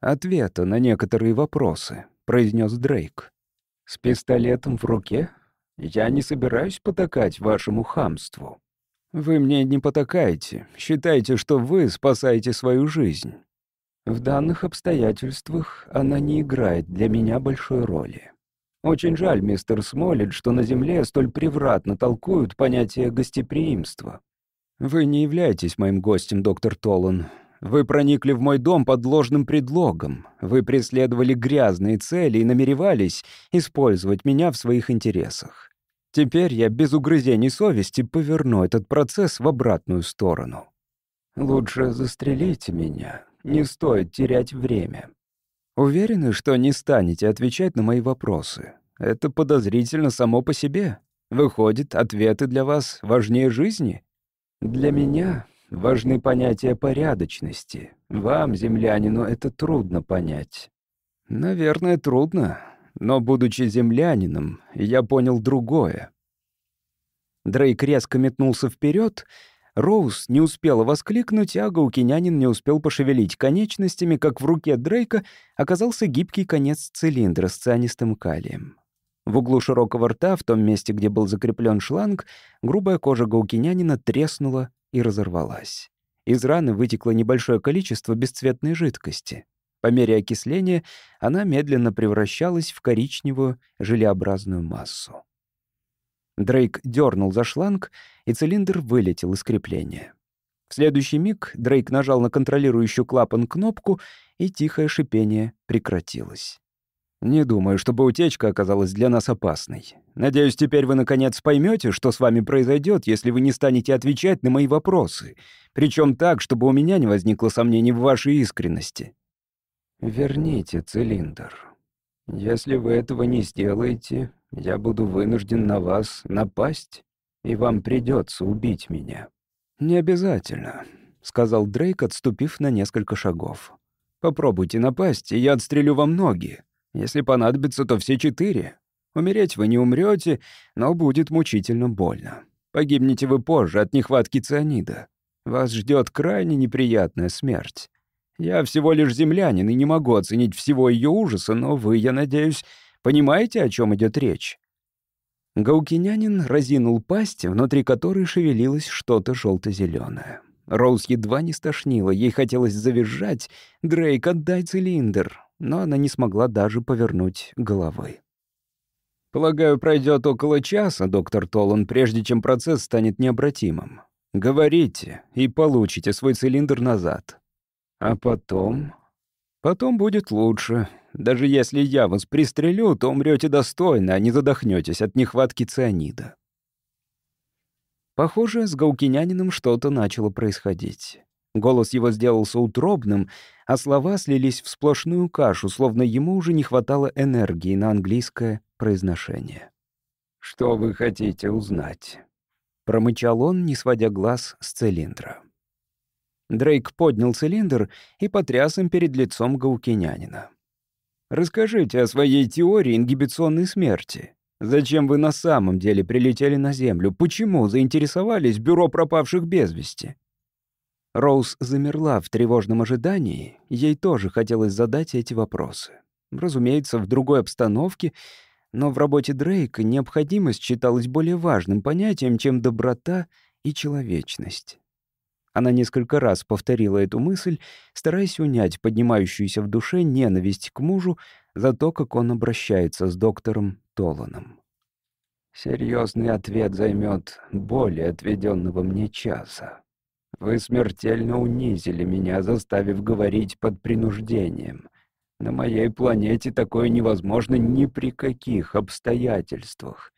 «Ответа на некоторые вопросы», — произнес Дрейк. «С пистолетом в руке? Я не собираюсь потакать вашему хамству. Вы мне не потакаете, считайте, что вы спасаете свою жизнь. В данных обстоятельствах она не играет для меня большой роли. Очень жаль, мистер Смоллет, что на Земле столь превратно толкуют понятие гостеприимства. Вы не являетесь моим гостем, доктор Толлан. Вы проникли в мой дом под ложным предлогом. Вы преследовали грязные цели и намеревались использовать меня в своих интересах. Теперь я без угрызений совести поверну этот процесс в обратную сторону. Лучше застрелите меня. Не стоит терять время. Уверены, что не станете отвечать на мои вопросы? Это подозрительно само по себе. Выходит, ответы для вас важнее жизни? Для меня важны понятия порядочности. Вам, землянину, это трудно понять. Наверное, трудно, но, будучи землянином, я понял другое. Дрейк резко метнулся вперед. Роуз не успела воскликнуть, а Гаукинянин не успел пошевелить конечностями, как в руке Дрейка оказался гибкий конец цилиндра с цианистым калием. В углу широкого рта, в том месте, где был закреплен шланг, грубая кожа Гаукинянина треснула и разорвалась. Из раны вытекло небольшое количество бесцветной жидкости. По мере окисления она медленно превращалась в коричневую желеобразную массу. Дрейк дернул за шланг, и цилиндр вылетел из крепления. В следующий миг Дрейк нажал на контролирующую клапан кнопку, и тихое шипение прекратилось. «Не думаю, чтобы утечка оказалась для нас опасной. Надеюсь, теперь вы наконец поймете, что с вами произойдет, если вы не станете отвечать на мои вопросы, причем так, чтобы у меня не возникло сомнений в вашей искренности». «Верните цилиндр. Если вы этого не сделаете, я буду вынужден на вас напасть, и вам придется убить меня». «Не обязательно», — сказал Дрейк, отступив на несколько шагов. «Попробуйте напасть, и я отстрелю вам ноги. Если понадобится, то все четыре. Умереть вы не умрете, но будет мучительно больно. Погибнете вы позже от нехватки цианида. Вас ждет крайне неприятная смерть. Я всего лишь землянин и не могу оценить всего ее ужаса, но вы, я надеюсь, понимаете, о чем идет речь?» Гаукинянин разинул пасть, внутри которой шевелилось что-то желто-зеленое. Роуз едва не стошнила, ей хотелось завизжать «Дрейк, отдай цилиндр!» Но она не смогла даже повернуть головы. «Полагаю, пройдет около часа, доктор Толлан, прежде чем процесс станет необратимым. Говорите и получите свой цилиндр назад. А потом... Потом будет лучше. Даже если я вас пристрелю, то умрете достойно, а не задохнетесь от нехватки цианида. Похоже, с Гаукинянином что-то начало происходить. Голос его сделался утробным, а слова слились в сплошную кашу, словно ему уже не хватало энергии на английское произношение. «Что вы хотите узнать?» Промычал он, не сводя глаз с цилиндра. Дрейк поднял цилиндр и потряс им перед лицом гаукинянина. «Расскажите о своей теории ингибиционной смерти. Зачем вы на самом деле прилетели на Землю? Почему заинтересовались Бюро пропавших без вести?» Роуз замерла в тревожном ожидании. Ей тоже хотелось задать эти вопросы. Разумеется, в другой обстановке — но в работе Дрейка необходимость считалась более важным понятием, чем доброта и человечность. Она несколько раз повторила эту мысль, стараясь унять поднимающуюся в душе ненависть к мужу за то, как он обращается с доктором Толаном. Серьезный ответ займет более отведенного мне часа. Вы смертельно унизили меня, заставив говорить под принуждением. На моей планете такое невозможно ни при каких обстоятельствах.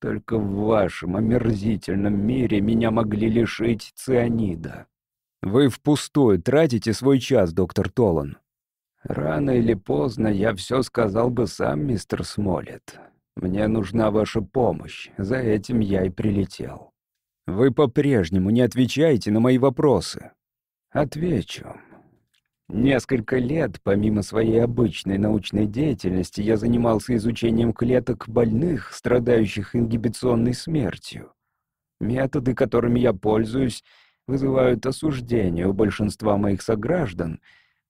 Только в вашем омерзительном мире меня могли лишить цианида. Вы впустую тратите свой час, доктор Толан. Рано или поздно я все сказал бы сам, мистер Смолет. Мне нужна ваша помощь, за этим я и прилетел. Вы по-прежнему не отвечаете на мои вопросы. Отвечу. Несколько лет, помимо своей обычной научной деятельности, я занимался изучением клеток больных, страдающих ингибиционной смертью. Методы, которыми я пользуюсь, вызывают осуждение у большинства моих сограждан,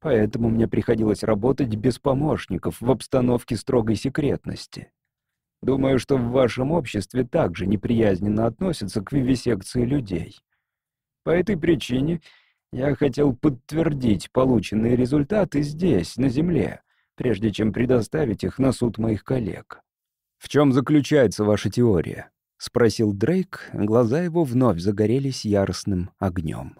поэтому мне приходилось работать без помощников в обстановке строгой секретности. Думаю, что в вашем обществе также неприязненно относятся к вивисекции людей. По этой причине я хотел подтвердить полученные результаты здесь, на Земле, прежде чем предоставить их на суд моих коллег. «В чем заключается ваша теория?» — спросил Дрейк, глаза его вновь загорелись яростным огнем.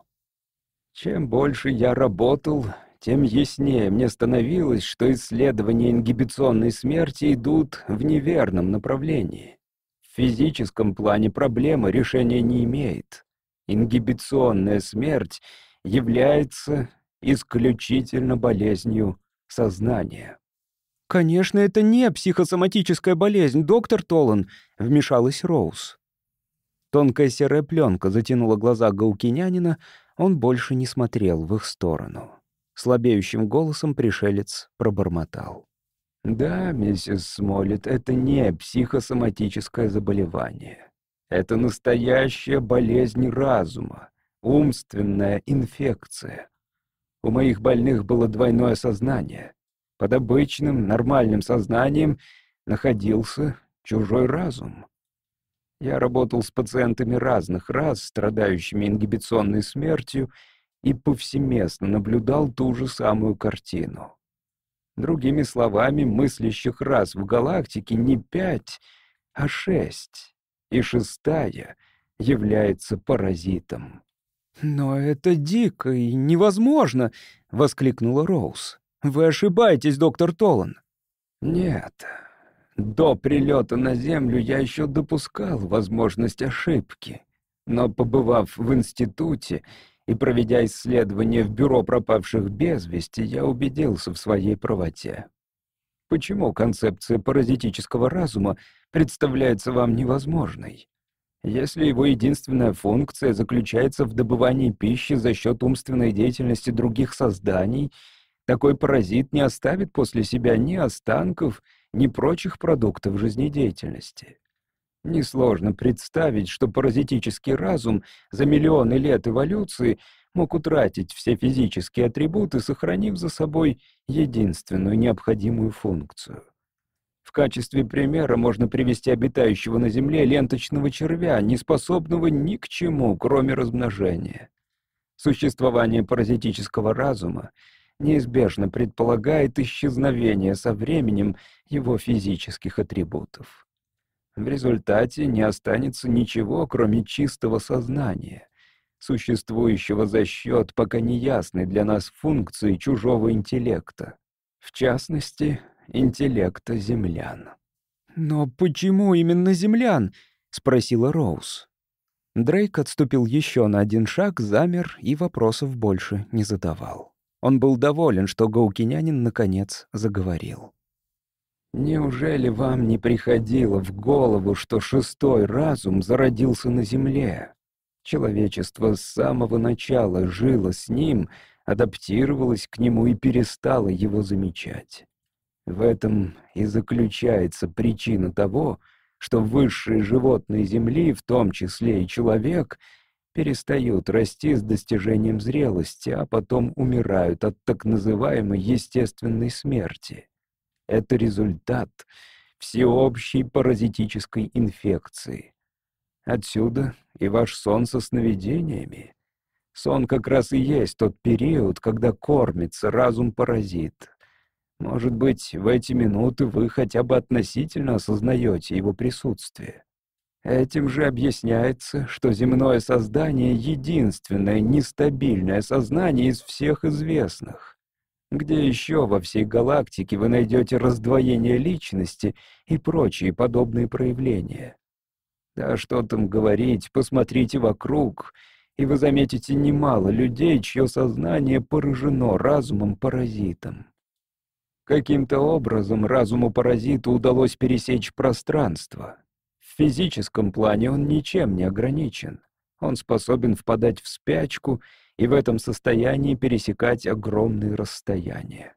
«Чем больше я работал, тем яснее мне становилось, что исследования ингибиционной смерти идут в неверном направлении. В физическом плане проблема решения не имеет. Ингибиционная смерть является исключительно болезнью сознания. «Конечно, это не психосоматическая болезнь, доктор Толан», — вмешалась Роуз. Тонкая серая пленка затянула глаза гаукинянина, он больше не смотрел в их сторону. Слабеющим голосом пришелец пробормотал. «Да, миссис Смолет, это не психосоматическое заболевание. Это настоящая болезнь разума, умственная инфекция. У моих больных было двойное сознание. Под обычным, нормальным сознанием находился чужой разум. Я работал с пациентами разных рас, страдающими ингибиционной смертью, и повсеместно наблюдал ту же самую картину. Другими словами, мыслящих рас в галактике не пять, а шесть, и шестая является паразитом. «Но это дико и невозможно!» — воскликнула Роуз. «Вы ошибаетесь, доктор Толан». «Нет. До прилета на Землю я еще допускал возможность ошибки. Но побывав в институте и проведя исследования в Бюро пропавших без вести, я убедился в своей правоте. Почему концепция паразитического разума представляется вам невозможной? Если его единственная функция заключается в добывании пищи за счет умственной деятельности других созданий, такой паразит не оставит после себя ни останков, ни прочих продуктов жизнедеятельности. Несложно представить, что паразитический разум за миллионы лет эволюции мог утратить все физические атрибуты, сохранив за собой единственную необходимую функцию. В качестве примера можно привести обитающего на Земле ленточного червя, не способного ни к чему, кроме размножения. Существование паразитического разума неизбежно предполагает исчезновение со временем его физических атрибутов. В результате не останется ничего, кроме чистого сознания, существующего за счет пока неясной для нас функции чужого интеллекта, в частности, интеллекта землян. «Но почему именно землян?» — спросила Роуз. Дрейк отступил еще на один шаг, замер и вопросов больше не задавал. Он был доволен, что Гаукинянин наконец заговорил. «Неужели вам не приходило в голову, что шестой разум зародился на Земле? Человечество с самого начала жило с ним, адаптировалось к нему и перестало его замечать. В этом и заключается причина того, что высшие животные Земли, в том числе и человек, перестают расти с достижением зрелости, а потом умирают от так называемой естественной смерти. Это результат всеобщей паразитической инфекции. Отсюда и ваш сон со сновидениями. Сон как раз и есть тот период, когда кормится разум-паразит. Может быть, в эти минуты вы хотя бы относительно осознаете его присутствие. Этим же объясняется, что земное создание — единственное нестабильное сознание из всех известных. Где еще во всей галактике вы найдете раздвоение личности и прочие подобные проявления? Да что там говорить, посмотрите вокруг, и вы заметите немало людей, чье сознание поражено разумом-паразитом. Каким-то образом разуму-паразиту удалось пересечь пространство. В физическом плане он ничем не ограничен. Он способен впадать в спячку и в этом состоянии пересекать огромные расстояния.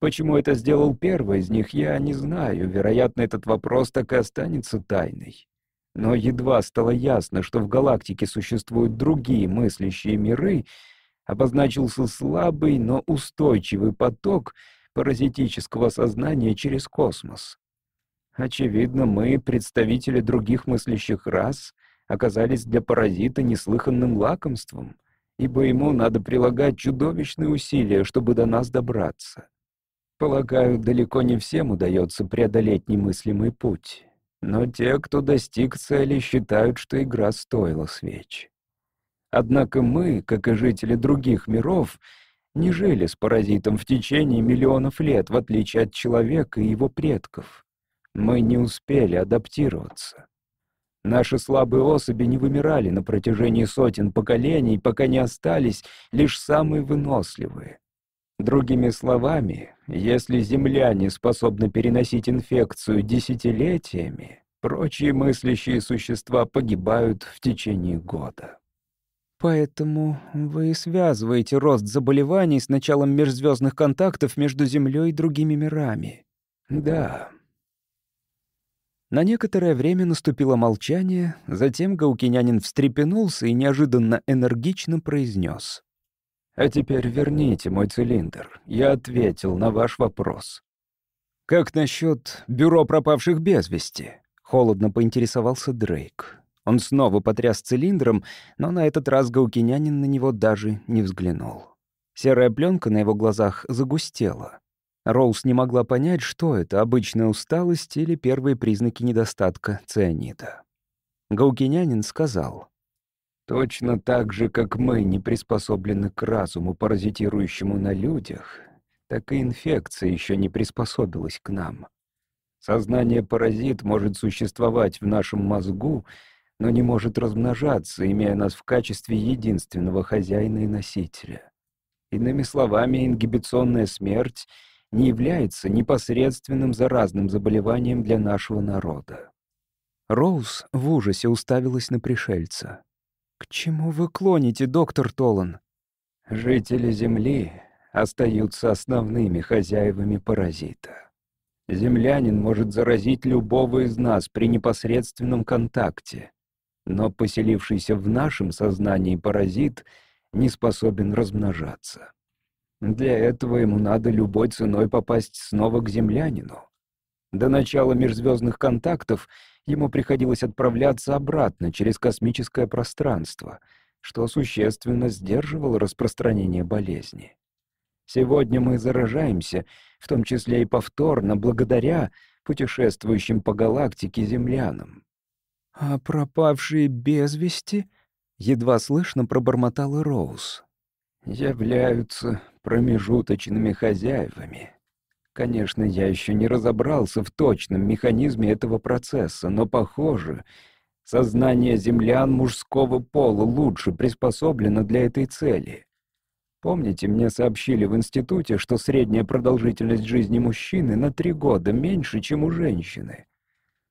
Почему это сделал первый из них, я не знаю. Вероятно, этот вопрос так и останется тайной. Но едва стало ясно, что в галактике существуют другие мыслящие миры, обозначился слабый, но устойчивый поток — паразитического сознания через космос. Очевидно, мы, представители других мыслящих рас, оказались для паразита неслыханным лакомством, ибо ему надо прилагать чудовищные усилия, чтобы до нас добраться. Полагаю, далеко не всем удается преодолеть немыслимый путь, но те, кто достиг цели, считают, что игра стоила свеч. Однако мы, как и жители других миров, не жили с паразитом в течение миллионов лет, в отличие от человека и его предков. Мы не успели адаптироваться. Наши слабые особи не вымирали на протяжении сотен поколений, пока не остались лишь самые выносливые. Другими словами, если земляне способны переносить инфекцию десятилетиями, прочие мыслящие существа погибают в течение года. Поэтому вы связываете рост заболеваний с началом межзвездных контактов между Землей и другими мирами. Да. На некоторое время наступило молчание, затем Гаукинянин встрепенулся и неожиданно энергично произнес. «А теперь верните мой цилиндр. Я ответил на ваш вопрос». «Как насчет бюро пропавших без вести?» — холодно поинтересовался Дрейк. Он снова потряс цилиндром, но на этот раз Гаукинянин на него даже не взглянул. Серая пленка на его глазах загустела. Роуз не могла понять, что это, обычная усталость или первые признаки недостатка цианида. Гаукинянин сказал. «Точно так же, как мы не приспособлены к разуму, паразитирующему на людях, так и инфекция еще не приспособилась к нам. Сознание-паразит может существовать в нашем мозгу, но не может размножаться, имея нас в качестве единственного хозяина и носителя. Иными словами, ингибиционная смерть не является непосредственным заразным заболеванием для нашего народа. Роуз в ужасе уставилась на пришельца. «К чему вы клоните, доктор Толан?» «Жители Земли остаются основными хозяевами паразита. Землянин может заразить любого из нас при непосредственном контакте, но поселившийся в нашем сознании паразит не способен размножаться. Для этого ему надо любой ценой попасть снова к землянину. До начала межзвездных контактов ему приходилось отправляться обратно через космическое пространство, что существенно сдерживало распространение болезни. Сегодня мы заражаемся, в том числе и повторно, благодаря путешествующим по галактике землянам. «А пропавшие без вести?» — едва слышно пробормотала Роуз. «Являются промежуточными хозяевами. Конечно, я еще не разобрался в точном механизме этого процесса, но, похоже, сознание землян мужского пола лучше приспособлено для этой цели. Помните, мне сообщили в институте, что средняя продолжительность жизни мужчины на три года меньше, чем у женщины.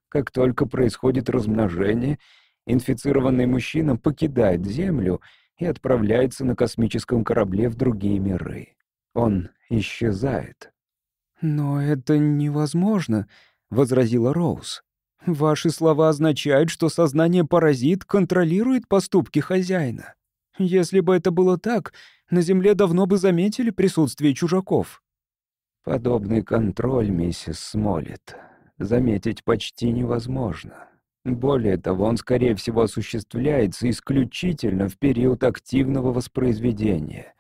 Как только происходит размножение, инфицированный мужчина покидает Землю и отправляется на космическом корабле в другие миры. Он исчезает. «Но это невозможно», — возразила Роуз. «Ваши слова означают, что сознание-паразит контролирует поступки хозяина. Если бы это было так, на Земле давно бы заметили присутствие чужаков». «Подобный контроль, миссис Смолет, заметить почти невозможно. Более того, он, скорее всего, осуществляется исключительно в период активного воспроизведения.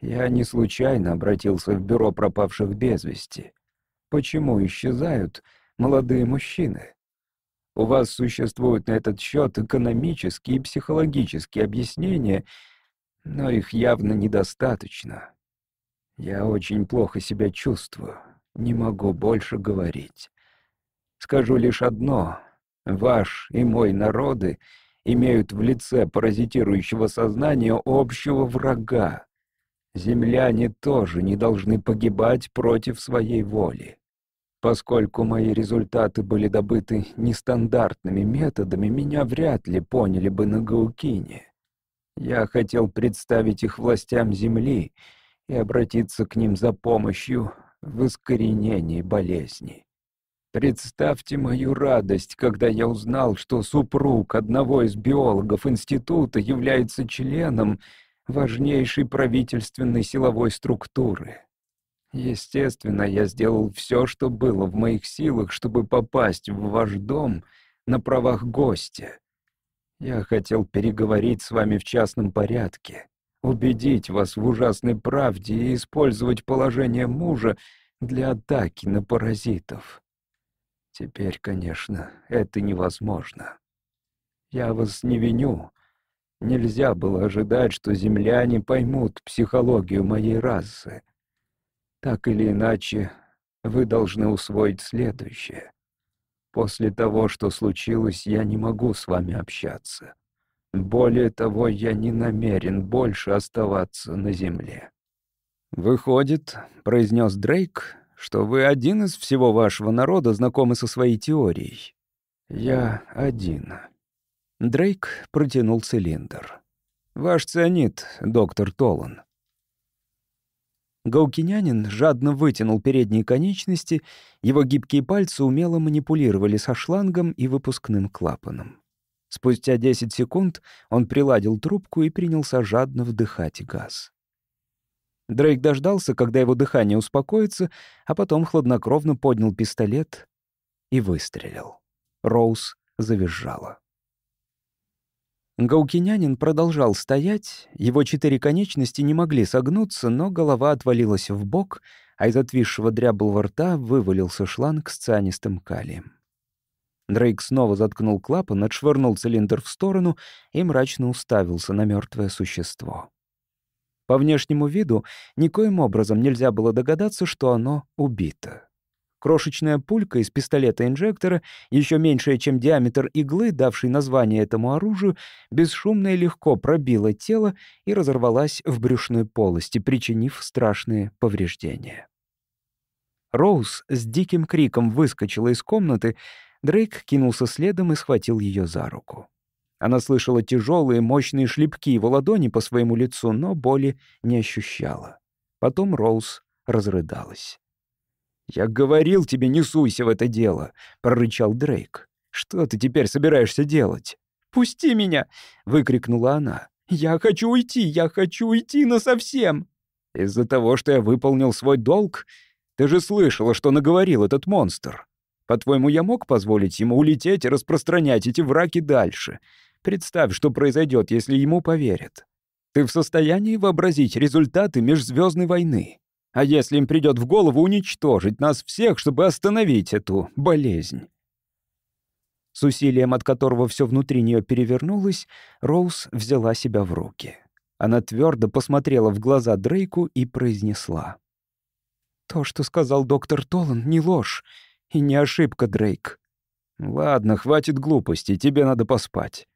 Я не случайно обратился в бюро пропавших без вести. Почему исчезают молодые мужчины? У вас существуют на этот счет экономические и психологические объяснения, но их явно недостаточно. Я очень плохо себя чувствую, не могу больше говорить. Скажу лишь одно. Ваш и мой народы имеют в лице паразитирующего сознания общего врага. Земляне тоже не должны погибать против своей воли. Поскольку мои результаты были добыты нестандартными методами, меня вряд ли поняли бы на Гаукине. Я хотел представить их властям Земли и обратиться к ним за помощью в искоренении болезней. Представьте мою радость, когда я узнал, что супруг одного из биологов института является членом важнейшей правительственной силовой структуры. Естественно, я сделал все, что было в моих силах, чтобы попасть в ваш дом на правах гостя. Я хотел переговорить с вами в частном порядке, убедить вас в ужасной правде и использовать положение мужа для атаки на паразитов. Теперь, конечно, это невозможно. Я вас не виню. Нельзя было ожидать, что земляне поймут психологию моей расы. Так или иначе, вы должны усвоить следующее. После того, что случилось, я не могу с вами общаться. Более того, я не намерен больше оставаться на земле. «Выходит», — произнес Дрейк, что вы один из всего вашего народа знакомы со своей теорией». «Я один». Дрейк протянул цилиндр. «Ваш цианид, доктор Толан». Гаукинянин жадно вытянул передние конечности, его гибкие пальцы умело манипулировали со шлангом и выпускным клапаном. Спустя 10 секунд он приладил трубку и принялся жадно вдыхать газ. Дрейк дождался, когда его дыхание успокоится, а потом хладнокровно поднял пистолет и выстрелил. Роуз завизжала. Гаукинянин продолжал стоять, его четыре конечности не могли согнуться, но голова отвалилась в бок, а из отвисшего дряблого рта вывалился шланг с цианистым калием. Дрейк снова заткнул клапан, отшвырнул цилиндр в сторону и мрачно уставился на мертвое существо. По внешнему виду никоим образом нельзя было догадаться, что оно убито. Крошечная пулька из пистолета-инжектора, еще меньшая, чем диаметр иглы, давшей название этому оружию, бесшумно и легко пробила тело и разорвалась в брюшной полости, причинив страшные повреждения. Роуз с диким криком выскочила из комнаты, Дрейк кинулся следом и схватил ее за руку. Она слышала тяжелые, мощные шлепки его ладони по своему лицу, но боли не ощущала. Потом Роуз разрыдалась. «Я говорил тебе, не суйся в это дело», — прорычал Дрейк. «Что ты теперь собираешься делать?» «Пусти меня!» — выкрикнула она. «Я хочу уйти! Я хочу уйти насовсем!» «Из-за того, что я выполнил свой долг? Ты же слышала, что наговорил этот монстр. По-твоему, я мог позволить ему улететь и распространять эти враки дальше? Представь, что произойдет, если ему поверят. Ты в состоянии вообразить результаты межзвездной войны? А если им придет в голову уничтожить нас всех, чтобы остановить эту болезнь? С усилием, от которого все внутри нее перевернулось, Роуз взяла себя в руки. Она твердо посмотрела в глаза Дрейку и произнесла. «То, что сказал доктор Толан, не ложь и не ошибка, Дрейк. Ладно, хватит глупостей, тебе надо поспать.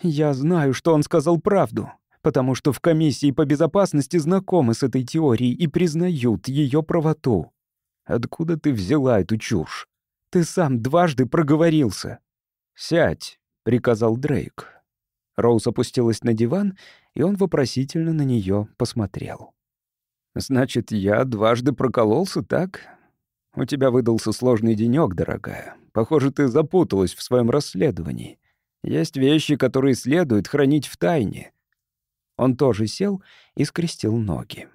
Я знаю, что он сказал правду потому что в комиссии по безопасности знакомы с этой теорией и признают ее правоту. Откуда ты взяла эту чушь? Ты сам дважды проговорился. «Сядь», — приказал Дрейк. Роуз опустилась на диван, и он вопросительно на нее посмотрел. «Значит, я дважды прокололся, так? У тебя выдался сложный денёк, дорогая. Похоже, ты запуталась в своем расследовании. Есть вещи, которые следует хранить в тайне. Он тоже сел и скрестил ноги.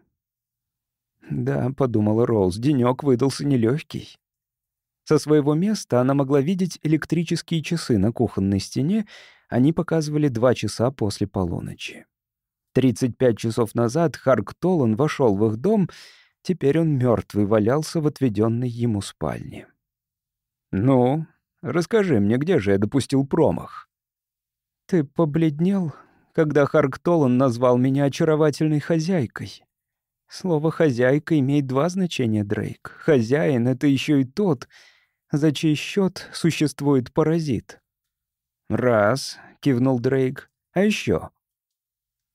«Да», — подумала Роуз, — «денёк выдался нелёгкий». Со своего места она могла видеть электрические часы на кухонной стене, они показывали два часа после полуночи. 35 часов назад Харк Толан вошел в их дом, теперь он мертвый валялся в отведенной ему спальне. «Ну, расскажи мне, где же я допустил промах?» «Ты побледнел, когда Харктолан назвал меня очаровательной хозяйкой. Слово «хозяйка» имеет два значения, Дрейк. Хозяин — это еще и тот, за чей счет существует паразит. «Раз», — кивнул Дрейк. «А еще.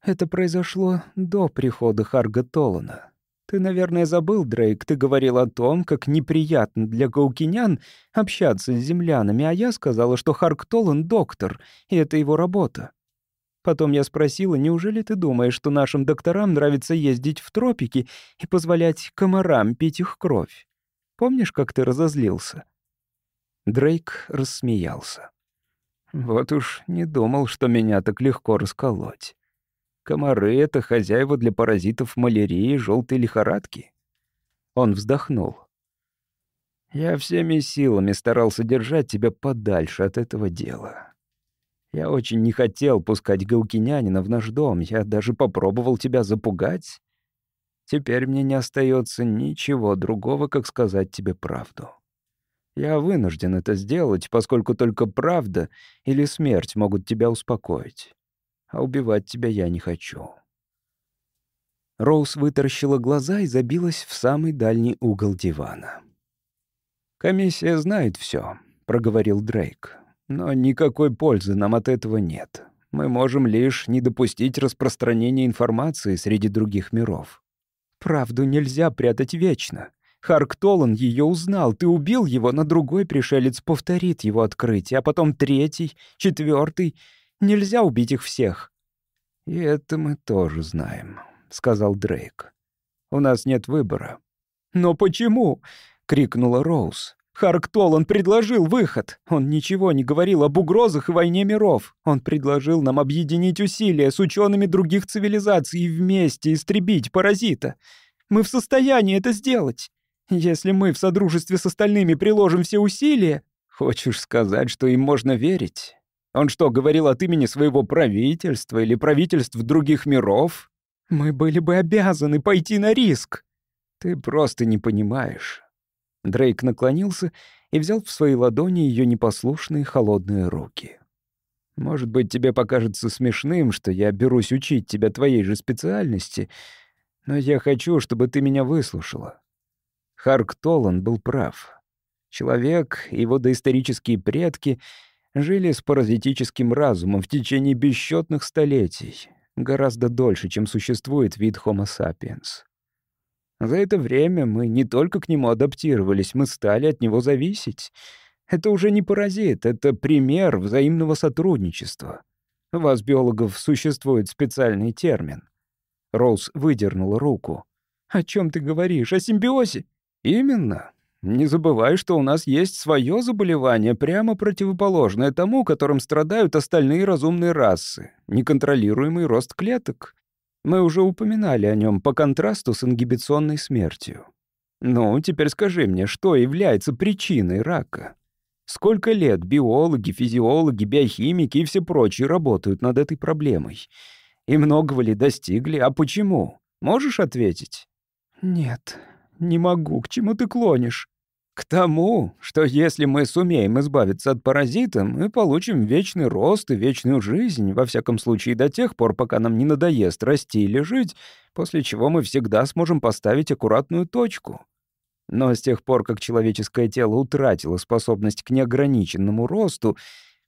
Это произошло до прихода Харга Толана. Ты, наверное, забыл, Дрейк, ты говорил о том, как неприятно для гаукинян общаться с землянами, а я сказала, что Харк Толан — доктор, и это его работа. Потом я спросила, неужели ты думаешь, что нашим докторам нравится ездить в тропики и позволять комарам пить их кровь? Помнишь, как ты разозлился?» Дрейк рассмеялся. «Вот уж не думал, что меня так легко расколоть. Комары — это хозяева для паразитов малярии и желтой лихорадки». Он вздохнул. «Я всеми силами старался держать тебя подальше от этого дела. Я очень не хотел пускать гаукинянина в наш дом. Я даже попробовал тебя запугать. Теперь мне не остается ничего другого, как сказать тебе правду. Я вынужден это сделать, поскольку только правда или смерть могут тебя успокоить. А убивать тебя я не хочу». Роуз вытаращила глаза и забилась в самый дальний угол дивана. «Комиссия знает все, проговорил Дрейк. Но никакой пользы нам от этого нет. Мы можем лишь не допустить распространения информации среди других миров. Правду нельзя прятать вечно. Харк Толан ее узнал, ты убил его, на другой пришелец повторит его открытие, а потом третий, четвертый. Нельзя убить их всех. «И это мы тоже знаем», — сказал Дрейк. «У нас нет выбора». «Но почему?» — крикнула Роуз. Харктол, предложил выход. Он ничего не говорил об угрозах и войне миров. Он предложил нам объединить усилия с учеными других цивилизаций и вместе истребить паразита. Мы в состоянии это сделать. Если мы в содружестве с остальными приложим все усилия... Хочешь сказать, что им можно верить? Он что, говорил от имени своего правительства или правительств других миров? Мы были бы обязаны пойти на риск. Ты просто не понимаешь. Дрейк наклонился и взял в свои ладони ее непослушные холодные руки. «Может быть, тебе покажется смешным, что я берусь учить тебя твоей же специальности, но я хочу, чтобы ты меня выслушала. Харк Толан был прав. Человек и его доисторические предки жили с паразитическим разумом в течение бесчетных столетий, гораздо дольше, чем существует вид Homo sapiens. За это время мы не только к нему адаптировались, мы стали от него зависеть. Это уже не паразит, это пример взаимного сотрудничества. У вас, биологов, существует специальный термин. Роуз выдернула руку. «О чем ты говоришь? О симбиозе?» «Именно. Не забывай, что у нас есть свое заболевание, прямо противоположное тому, которым страдают остальные разумные расы — неконтролируемый рост клеток. Мы уже упоминали о нем по контрасту с ингибиционной смертью. Ну, теперь скажи мне, что является причиной рака? Сколько лет биологи, физиологи, биохимики и все прочие работают над этой проблемой? И многого ли достигли? А почему? Можешь ответить? Нет, не могу. К чему ты клонишь? К тому, что если мы сумеем избавиться от паразита, мы получим вечный рост и вечную жизнь, во всяком случае до тех пор, пока нам не надоест расти или жить, после чего мы всегда сможем поставить аккуратную точку. Но с тех пор, как человеческое тело утратило способность к неограниченному росту,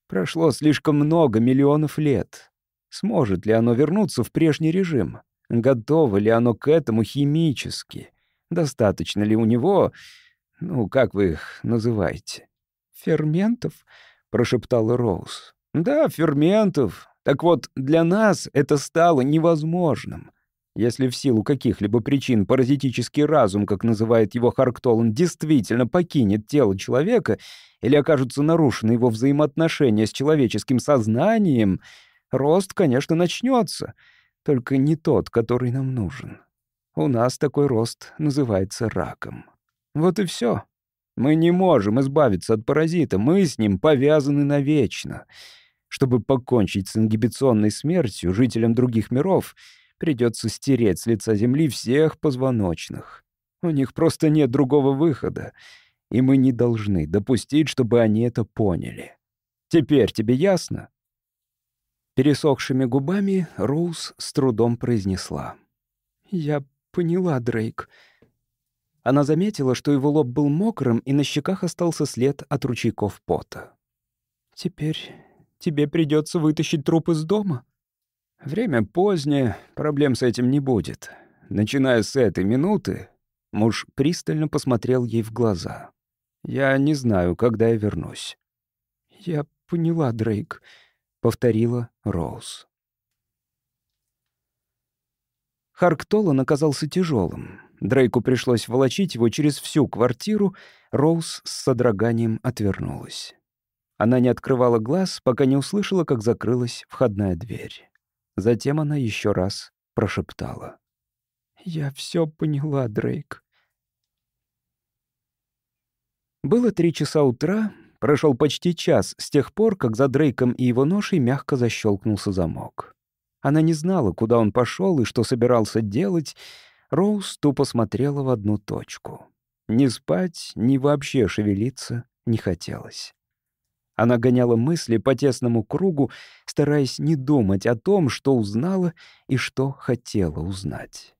прошло слишком много миллионов лет. Сможет ли оно вернуться в прежний режим? Готово ли оно к этому химически? Достаточно ли у него ну, как вы их называете? Ферментов? прошептала Роуз. Да, ферментов. Так вот, для нас это стало невозможным. Если в силу каких-либо причин паразитический разум, как называет его Харктолан, действительно покинет тело человека или окажутся нарушены его взаимоотношения с человеческим сознанием, рост, конечно, начнется, только не тот, который нам нужен. У нас такой рост называется раком. Вот и все. Мы не можем избавиться от паразита, мы с ним повязаны навечно. Чтобы покончить с ингибиционной смертью жителям других миров, придется стереть с лица Земли всех позвоночных. У них просто нет другого выхода, и мы не должны допустить, чтобы они это поняли. Теперь тебе ясно?» Пересохшими губами Роуз с трудом произнесла. «Я поняла, Дрейк. Она заметила, что его лоб был мокрым, и на щеках остался след от ручейков пота. «Теперь тебе придется вытащить труп из дома?» «Время позднее, проблем с этим не будет. Начиная с этой минуты...» Муж пристально посмотрел ей в глаза. «Я не знаю, когда я вернусь». «Я поняла, Дрейк», — повторила Роуз. Харктолан оказался тяжелым. Дрейку пришлось волочить его через всю квартиру, Роуз с содроганием отвернулась. Она не открывала глаз, пока не услышала, как закрылась входная дверь. Затем она еще раз прошептала. «Я все поняла, Дрейк». Было три часа утра, прошел почти час с тех пор, как за Дрейком и его ношей мягко защелкнулся замок. Она не знала, куда он пошел и что собирался делать, Роуз тупо смотрела в одну точку. Ни спать, ни вообще шевелиться не хотелось. Она гоняла мысли по тесному кругу, стараясь не думать о том, что узнала и что хотела узнать.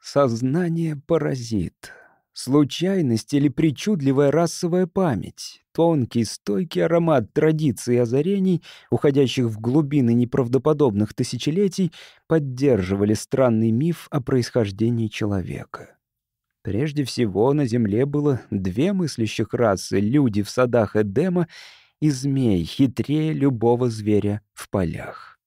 Сознание — паразит. Случайность или причудливая расовая память, тонкий, стойкий аромат традиций и озарений, уходящих в глубины неправдоподобных тысячелетий, поддерживали странный миф о происхождении человека. Прежде всего, на Земле было две мыслящих расы — люди в садах Эдема и змей, хитрее любого зверя в полях.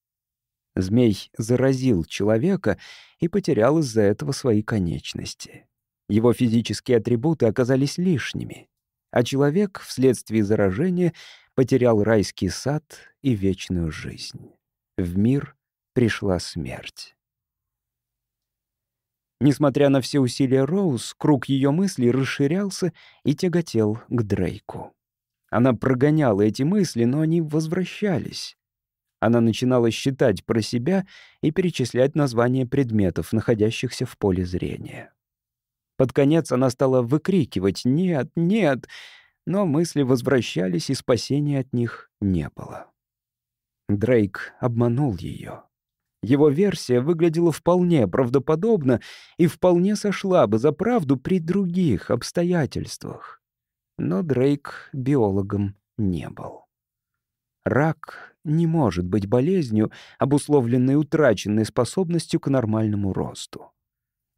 Змей заразил человека и потерял из-за этого свои конечности. Его физические атрибуты оказались лишними, а человек вследствие заражения потерял райский сад и вечную жизнь. В мир пришла смерть. Несмотря на все усилия Роуз, круг ее мыслей расширялся и тяготел к Дрейку. Она прогоняла эти мысли, но они возвращались. Она начинала считать про себя и перечислять названия предметов, находящихся в поле зрения. Под конец она стала выкрикивать «Нет, нет!», но мысли возвращались, и спасения от них не было. Дрейк обманул ее. Его версия выглядела вполне правдоподобно и вполне сошла бы за правду при других обстоятельствах. Но Дрейк биологом не был. Рак не может быть болезнью, обусловленной утраченной способностью к нормальному росту.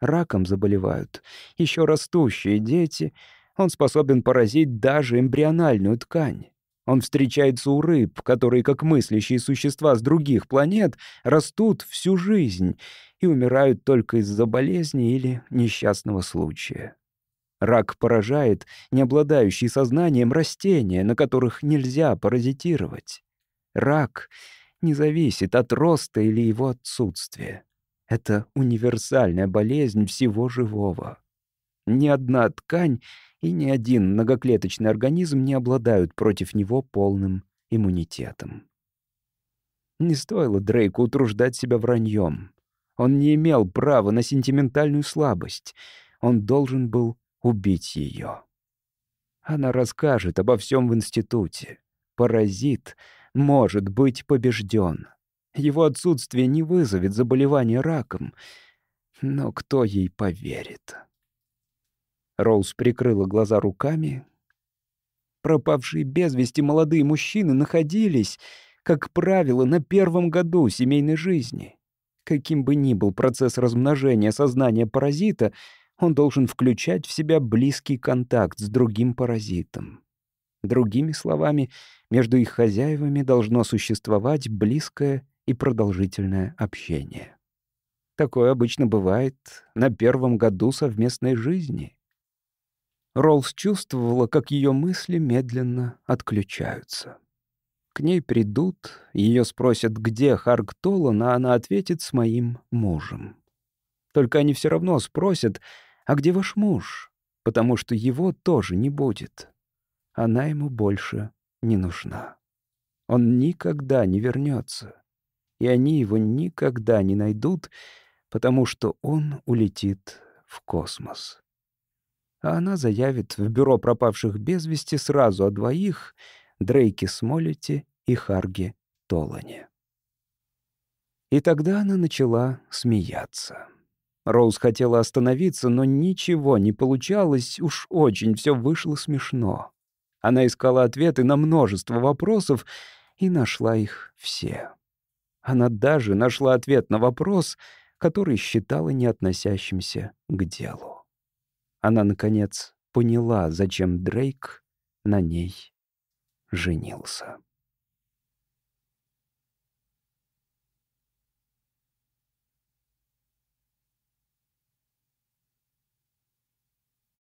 Раком заболевают еще растущие дети. Он способен поразить даже эмбриональную ткань. Он встречается у рыб, которые, как мыслящие существа с других планет, растут всю жизнь и умирают только из-за болезни или несчастного случая. Рак поражает не обладающие сознанием растения, на которых нельзя паразитировать. Рак не зависит от роста или его отсутствия. Это универсальная болезнь всего живого. Ни одна ткань и ни один многоклеточный организм не обладают против него полным иммунитетом. Не стоило Дрейку утруждать себя враньем. Он не имел права на сентиментальную слабость. Он должен был убить ее. Она расскажет обо всем в институте. Паразит может быть побежден. Его отсутствие не вызовет заболевания раком. Но кто ей поверит? Роуз прикрыла глаза руками. Пропавшие без вести молодые мужчины находились, как правило, на первом году семейной жизни. Каким бы ни был процесс размножения сознания паразита, он должен включать в себя близкий контакт с другим паразитом. Другими словами, между их хозяевами должно существовать близкое и продолжительное общение. Такое обычно бывает на первом году совместной жизни. Роллс чувствовала, как ее мысли медленно отключаются. К ней придут, ее спросят, где Харк Толан, а она ответит с моим мужем. Только они все равно спросят, а где ваш муж? Потому что его тоже не будет. Она ему больше не нужна. Он никогда не вернется и они его никогда не найдут, потому что он улетит в космос. А она заявит в бюро пропавших без вести сразу о двоих — Дрейке Смолете и Харге Толане. И тогда она начала смеяться. Роуз хотела остановиться, но ничего не получалось, уж очень все вышло смешно. Она искала ответы на множество вопросов и нашла их все. Она даже нашла ответ на вопрос, который считала не относящимся к делу. Она, наконец, поняла, зачем Дрейк на ней женился.